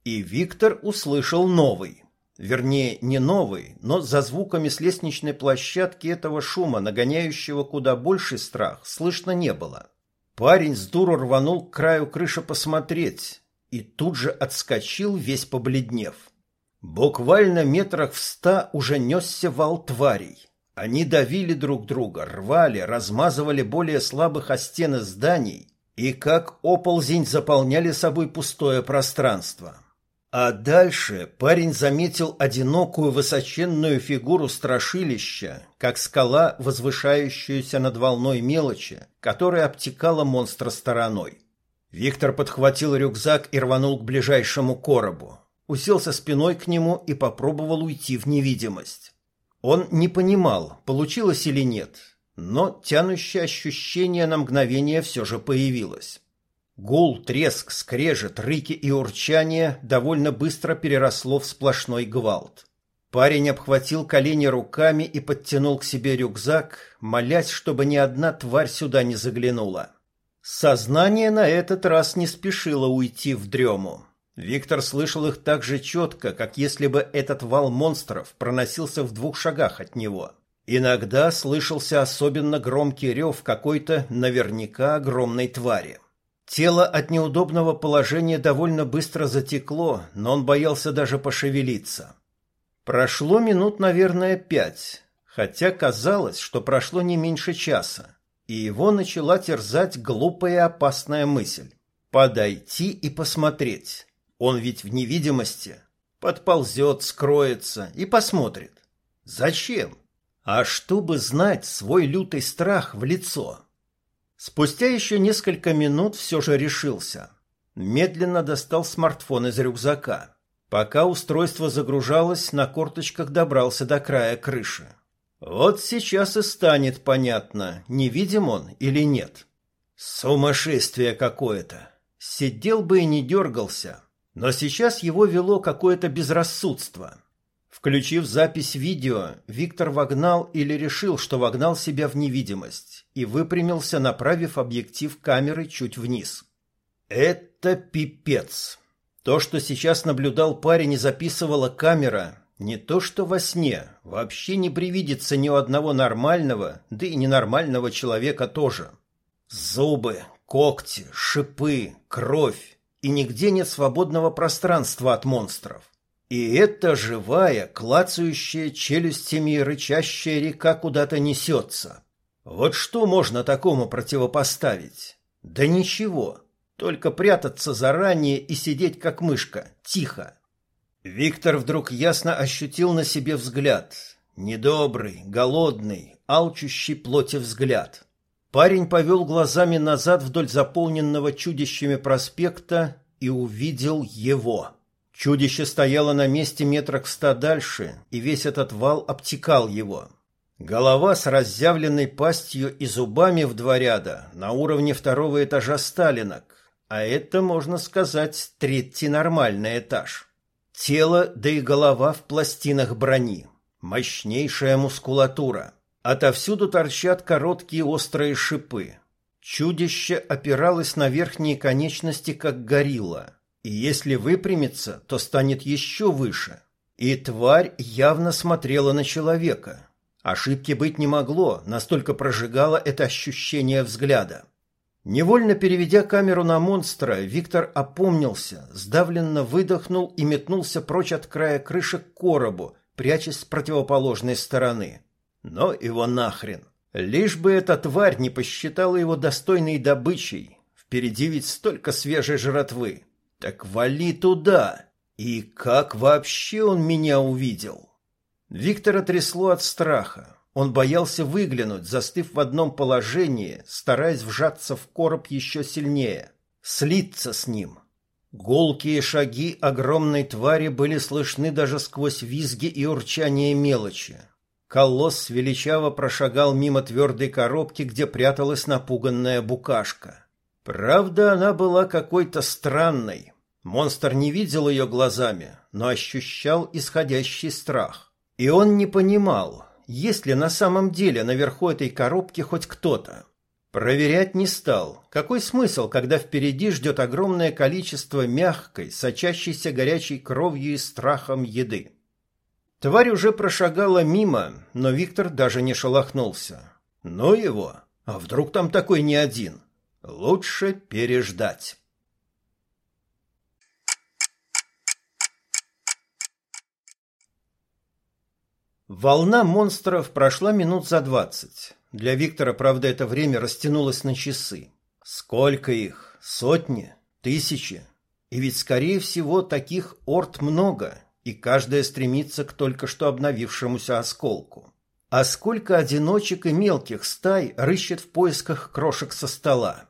A: И Виктор услышал новый. Вернее, не новый, но за звуками с лестничной площадки этого шума, нагоняющего куда больший страх, слышно не было. Парень с дуру рванул к краю крыши посмотреть и тут же отскочил, весь побледнев. Буквально метрах в ста уже несся вал тварей. Они давили друг друга, рвали, размазывали более слабых о стены зданий и как оползень заполняли собой пустое пространство. А дальше парень заметил одинокую высоченную фигуру страшилища, как скала, возвышающуюся над волной мелочи, которая обтекала монстра стороной. Виктор подхватил рюкзак и рванул к ближайшему коробу уселся спиной к нему и попробовал уйти в невидимость. Он не понимал, получилось или нет, но тянущее ощущение на мгновение все же появилось. Гул, треск, скрежет, рыки и урчание довольно быстро переросло в сплошной гвалт. Парень обхватил колени руками и подтянул к себе рюкзак, молясь, чтобы ни одна тварь сюда не заглянула. Сознание на этот раз не спешило уйти в дрему. Виктор слышал их так же четко, как если бы этот вал монстров проносился в двух шагах от него. Иногда слышался особенно громкий рев какой-то наверняка огромной твари. Тело от неудобного положения довольно быстро затекло, но он боялся даже пошевелиться. Прошло минут, наверное, пять, хотя казалось, что прошло не меньше часа, и его начала терзать глупая опасная мысль – подойти и посмотреть. Он ведь в невидимости. Подползет, скроется и посмотрит. Зачем? А чтобы знать свой лютый страх в лицо. Спустя еще несколько минут все же решился. Медленно достал смартфон из рюкзака. Пока устройство загружалось, на корточках добрался до края крыши. Вот сейчас и станет понятно, невидим он или нет. Сумасшествие какое-то. Сидел бы и не дергался, но сейчас его вело какое-то безрассудство. Включив запись видео, Виктор вогнал или решил, что вогнал себя в невидимость и выпрямился, направив объектив камеры чуть вниз. Это пипец. То, что сейчас наблюдал парень и записывала камера, не то что во сне, вообще не привидится ни у одного нормального, да и ненормального человека тоже. Зубы, когти, шипы, кровь, и нигде нет свободного пространства от монстров. И эта живая, клацающая челюстями и рычащая река куда-то несется. Вот что можно такому противопоставить? Да ничего, только прятаться заранее и сидеть как мышка, тихо. Виктор вдруг ясно ощутил на себе взгляд. Недобрый, голодный, алчущий плоти взгляд. Парень повел глазами назад вдоль заполненного чудищами проспекта и увидел его. Чудище стояло на месте метрах в ста дальше, и весь этот вал обтекал его. Голова с разъявленной пастью и зубами в два ряда на уровне второго этажа сталинок, а это, можно сказать, третий нормальный этаж. Тело, да и голова в пластинах брони. Мощнейшая мускулатура. Отовсюду торчат короткие острые шипы. Чудище опиралось на верхние конечности, как горилла. И если выпрямится, то станет еще выше. И тварь явно смотрела на человека. Ошибки быть не могло, настолько прожигало это ощущение взгляда. Невольно переведя камеру на монстра, Виктор опомнился, сдавленно выдохнул и метнулся прочь от края крыши к коробу, прячась с противоположной стороны. Но его нахрен. Лишь бы эта тварь не посчитала его достойной добычей. Впереди ведь столько свежей жратвы. Так вали туда! И как вообще он меня увидел? Виктора трясло от страха. Он боялся выглянуть, застыв в одном положении, стараясь вжаться в короб еще сильнее, слиться с ним. Голкие шаги огромной твари были слышны даже сквозь визги и урчание мелочи. Колосс величаво прошагал мимо твердой коробки, где пряталась напуганная букашка. Правда, она была какой-то странной, Монстр не видел ее глазами, но ощущал исходящий страх. И он не понимал, есть ли на самом деле наверху этой коробки хоть кто-то. Проверять не стал. Какой смысл, когда впереди ждет огромное количество мягкой, сочащейся горячей кровью и страхом еды? Тварь уже прошагала мимо, но Виктор даже не шелохнулся. Ну его, а вдруг там такой не один? Лучше переждать. Волна монстров прошла минут за двадцать. Для Виктора, правда, это время растянулось на часы. Сколько их? Сотни? Тысячи? И ведь, скорее всего, таких орд много, и каждая стремится к только что обновившемуся осколку. А сколько одиночек и мелких стай рыщет в поисках крошек со стола?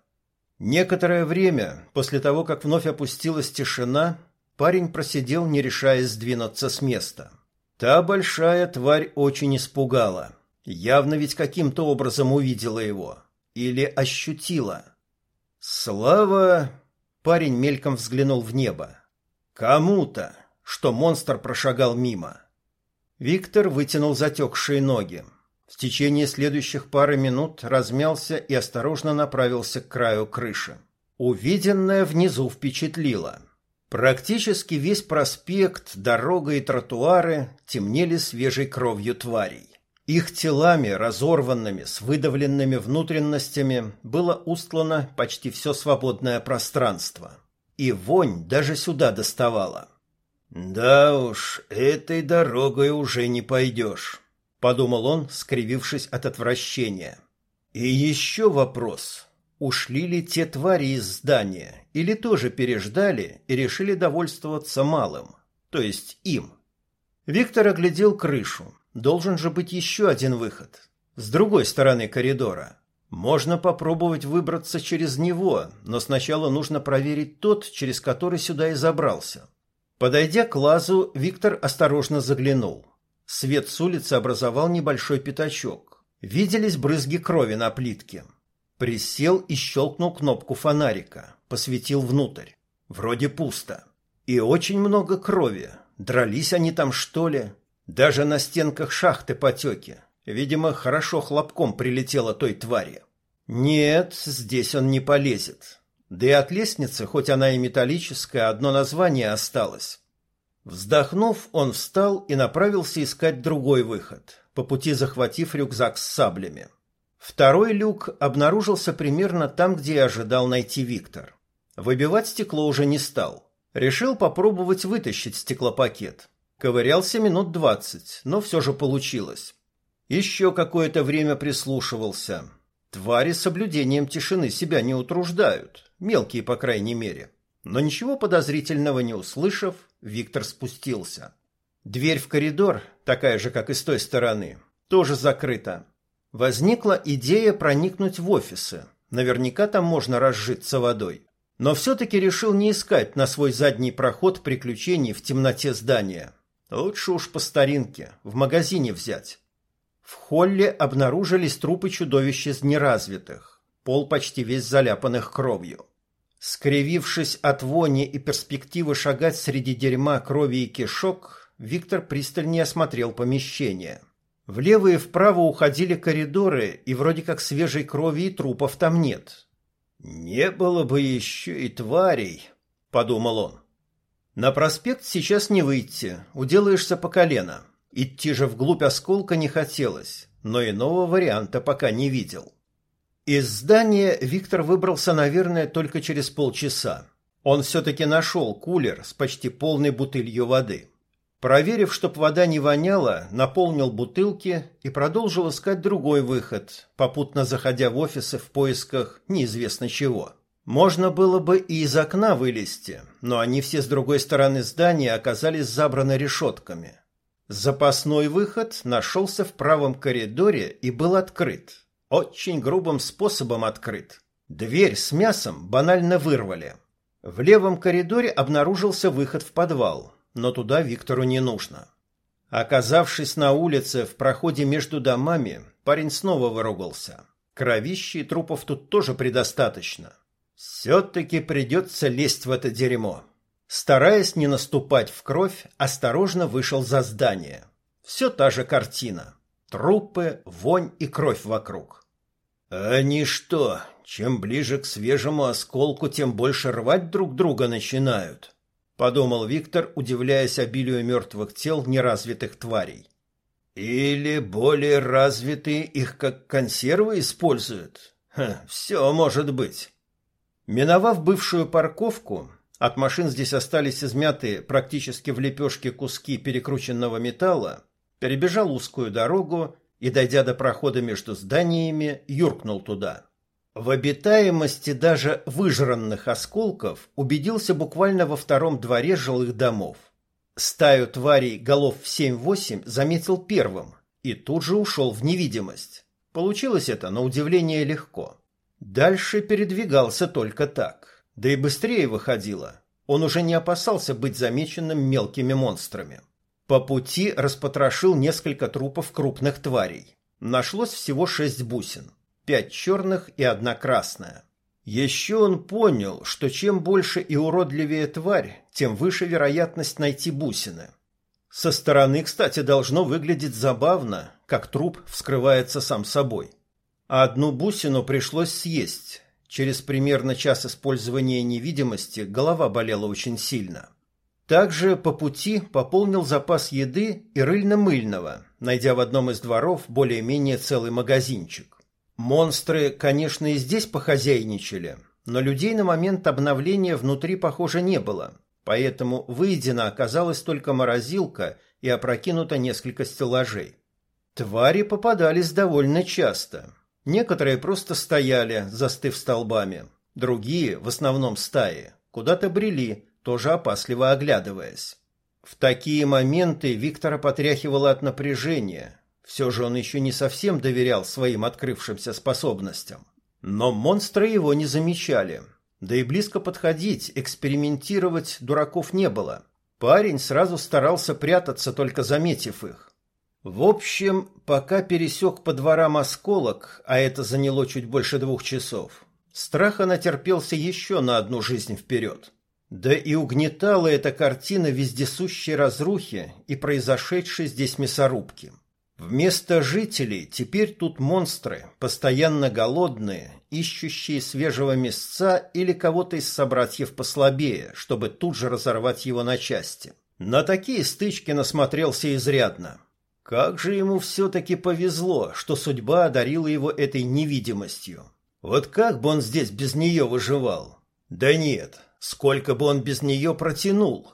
A: Некоторое время, после того, как вновь опустилась тишина, парень просидел, не решаясь сдвинуться с места. — Та большая тварь очень испугала. Явно ведь каким-то образом увидела его. Или ощутила. Слава... Парень мельком взглянул в небо. Кому-то, что монстр прошагал мимо. Виктор вытянул затекшие ноги. В течение следующих пары минут размялся и осторожно направился к краю крыши. Увиденное внизу впечатлило — Практически весь проспект, дорога и тротуары темнели свежей кровью тварей. Их телами, разорванными, с выдавленными внутренностями, было устлано почти все свободное пространство. И вонь даже сюда доставала. «Да уж, этой дорогой уже не пойдешь», — подумал он, скривившись от отвращения. «И еще вопрос. Ушли ли те твари из здания, или тоже переждали и решили довольствоваться малым, то есть им? Виктор оглядел крышу. Должен же быть еще один выход. С другой стороны коридора. Можно попробовать выбраться через него, но сначала нужно проверить тот, через который сюда и забрался. Подойдя к лазу, Виктор осторожно заглянул. Свет с улицы образовал небольшой пятачок. Виделись брызги крови на плитке. Присел и щелкнул кнопку фонарика. Посветил внутрь. Вроде пусто. И очень много крови. Дрались они там, что ли? Даже на стенках шахты потеки. Видимо, хорошо хлопком прилетело той твари. Нет, здесь он не полезет. Да и от лестницы, хоть она и металлическая, одно название осталось. Вздохнув, он встал и направился искать другой выход, по пути захватив рюкзак с саблями. Второй люк обнаружился примерно там, где я ожидал найти Виктор. Выбивать стекло уже не стал. Решил попробовать вытащить стеклопакет. Ковырялся минут двадцать, но все же получилось. Еще какое-то время прислушивался. Твари соблюдением тишины себя не утруждают, мелкие по крайней мере. Но ничего подозрительного не услышав, Виктор спустился. Дверь в коридор, такая же, как и с той стороны, тоже закрыта. Возникла идея проникнуть в офисы. Наверняка там можно разжиться водой. Но все-таки решил не искать на свой задний проход приключений в темноте здания. Лучше уж по старинке, в магазине взять. В холле обнаружились трупы чудовищ из неразвитых. Пол почти весь заляпанных кровью. Скривившись от вони и перспективы шагать среди дерьма, крови и кишок, Виктор пристальнее осмотрел помещение – Влево и вправо уходили коридоры, и вроде как свежей крови и трупов там нет. «Не было бы еще и тварей», — подумал он. «На проспект сейчас не выйти, уделаешься по колено. Идти же вглубь осколка не хотелось, но иного варианта пока не видел». Из здания Виктор выбрался, наверное, только через полчаса. Он все-таки нашел кулер с почти полной бутылью воды. Проверив, чтоб вода не воняла, наполнил бутылки и продолжил искать другой выход, попутно заходя в офисы в поисках неизвестно чего. Можно было бы и из окна вылезти, но они все с другой стороны здания оказались забраны решетками. Запасной выход нашелся в правом коридоре и был открыт. Очень грубым способом открыт. Дверь с мясом банально вырвали. В левом коридоре обнаружился выход в подвал, но туда Виктору не нужно. Оказавшись на улице в проходе между домами, парень снова выругался. Кровищи и трупов тут тоже предостаточно. Все-таки придется лезть в это дерьмо. Стараясь не наступать в кровь, осторожно вышел за здание. Все та же картина. Трупы, вонь и кровь вокруг. Они что, чем ближе к свежему осколку, тем больше рвать друг друга начинают? — подумал Виктор, удивляясь обилию мертвых тел неразвитых тварей. «Или более развитые их как консервы используют? Ха, все может быть». Миновав бывшую парковку, от машин здесь остались измятые практически в лепешке куски перекрученного металла, перебежал узкую дорогу и, дойдя до прохода между зданиями, юркнул туда. В обитаемости даже выжранных осколков убедился буквально во втором дворе жилых домов. Стаю тварей голов в 7-8 заметил первым и тут же ушел в невидимость. Получилось это, на удивление, легко. Дальше передвигался только так, да и быстрее выходило. Он уже не опасался быть замеченным мелкими монстрами. По пути распотрошил несколько трупов крупных тварей. Нашлось всего шесть бусин пять черных и одна красная. Еще он понял, что чем больше и уродливее тварь, тем выше вероятность найти бусины. Со стороны, кстати, должно выглядеть забавно, как труп вскрывается сам собой. А одну бусину пришлось съесть. Через примерно час использования невидимости голова болела очень сильно. Также по пути пополнил запас еды и рыльно-мыльного, найдя в одном из дворов более-менее целый магазинчик. Монстры, конечно, и здесь похозяйничали, но людей на момент обновления внутри, похоже, не было, поэтому выедена оказалась только морозилка и опрокинуто несколько стеллажей. Твари попадались довольно часто. Некоторые просто стояли, застыв столбами, другие, в основном стаи, куда-то брели, тоже опасливо оглядываясь. В такие моменты Виктора потряхивало от напряжения, все же он еще не совсем доверял своим открывшимся способностям. Но монстры его не замечали. Да и близко подходить, экспериментировать дураков не было. Парень сразу старался прятаться, только заметив их. В общем, пока пересек по дворам осколок, а это заняло чуть больше двух часов, страха натерпелся еще на одну жизнь вперед. Да и угнетала эта картина вездесущей разрухи и произошедшей здесь мясорубки. Вместо жителей теперь тут монстры, постоянно голодные, ищущие свежего мясца или кого-то из собратьев послабее, чтобы тут же разорвать его на части. На такие стычки насмотрелся изрядно. Как же ему все-таки повезло, что судьба одарила его этой невидимостью. Вот как бы он здесь без нее выживал? Да нет, сколько бы он без нее протянул?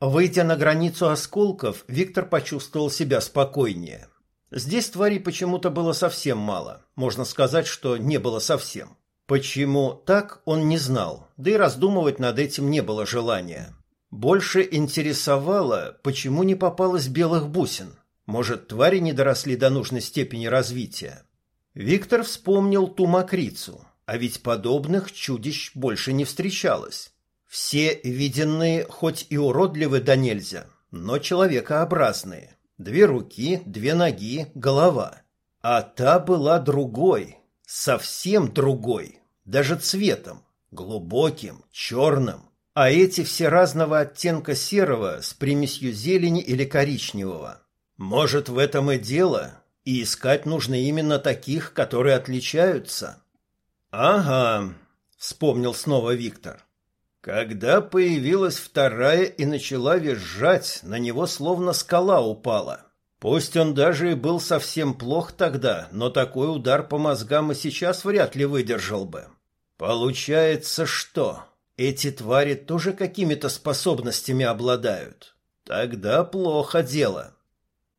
A: Выйдя на границу осколков, Виктор почувствовал себя спокойнее. Здесь тварей почему-то было совсем мало. Можно сказать, что не было совсем. Почему так, он не знал, да и раздумывать над этим не было желания. Больше интересовало, почему не попалось белых бусин. Может, твари не доросли до нужной степени развития. Виктор вспомнил ту мокрицу, а ведь подобных чудищ больше не встречалось. Все виденные хоть и уродливы да нельзя, но человекообразные. Две руки, две ноги, голова. А та была другой, совсем другой, даже цветом, глубоким, черным. А эти все разного оттенка серого с примесью зелени или коричневого. Может, в этом и дело, и искать нужно именно таких, которые отличаются. Ага, вспомнил снова Виктор. Когда появилась вторая и начала визжать, на него словно скала упала. Пусть он даже и был совсем плох тогда, но такой удар по мозгам и сейчас вряд ли выдержал бы. Получается, что эти твари тоже какими-то способностями обладают. Тогда плохо дело.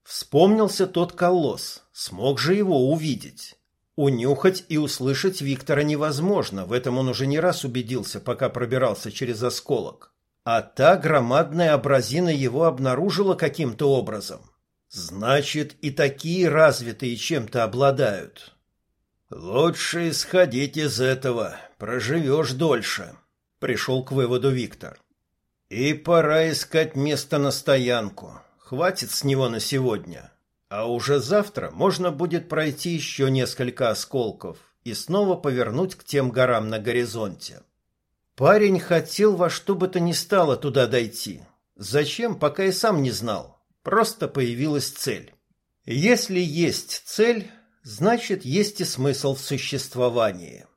A: Вспомнился тот колосс, смог же его увидеть. Унюхать и услышать Виктора невозможно, в этом он уже не раз убедился, пока пробирался через осколок. А та громадная абразина его обнаружила каким-то образом. Значит, и такие развитые чем-то обладают. Лучше исходить из этого, проживешь дольше, пришел к выводу Виктор. И пора искать место на стоянку. Хватит с него на сегодня. А уже завтра можно будет пройти еще несколько осколков и снова повернуть к тем горам на горизонте. Парень хотел во что бы то ни стало туда дойти. Зачем, пока и сам не знал. Просто появилась цель. Если есть цель, значит есть и смысл в существовании.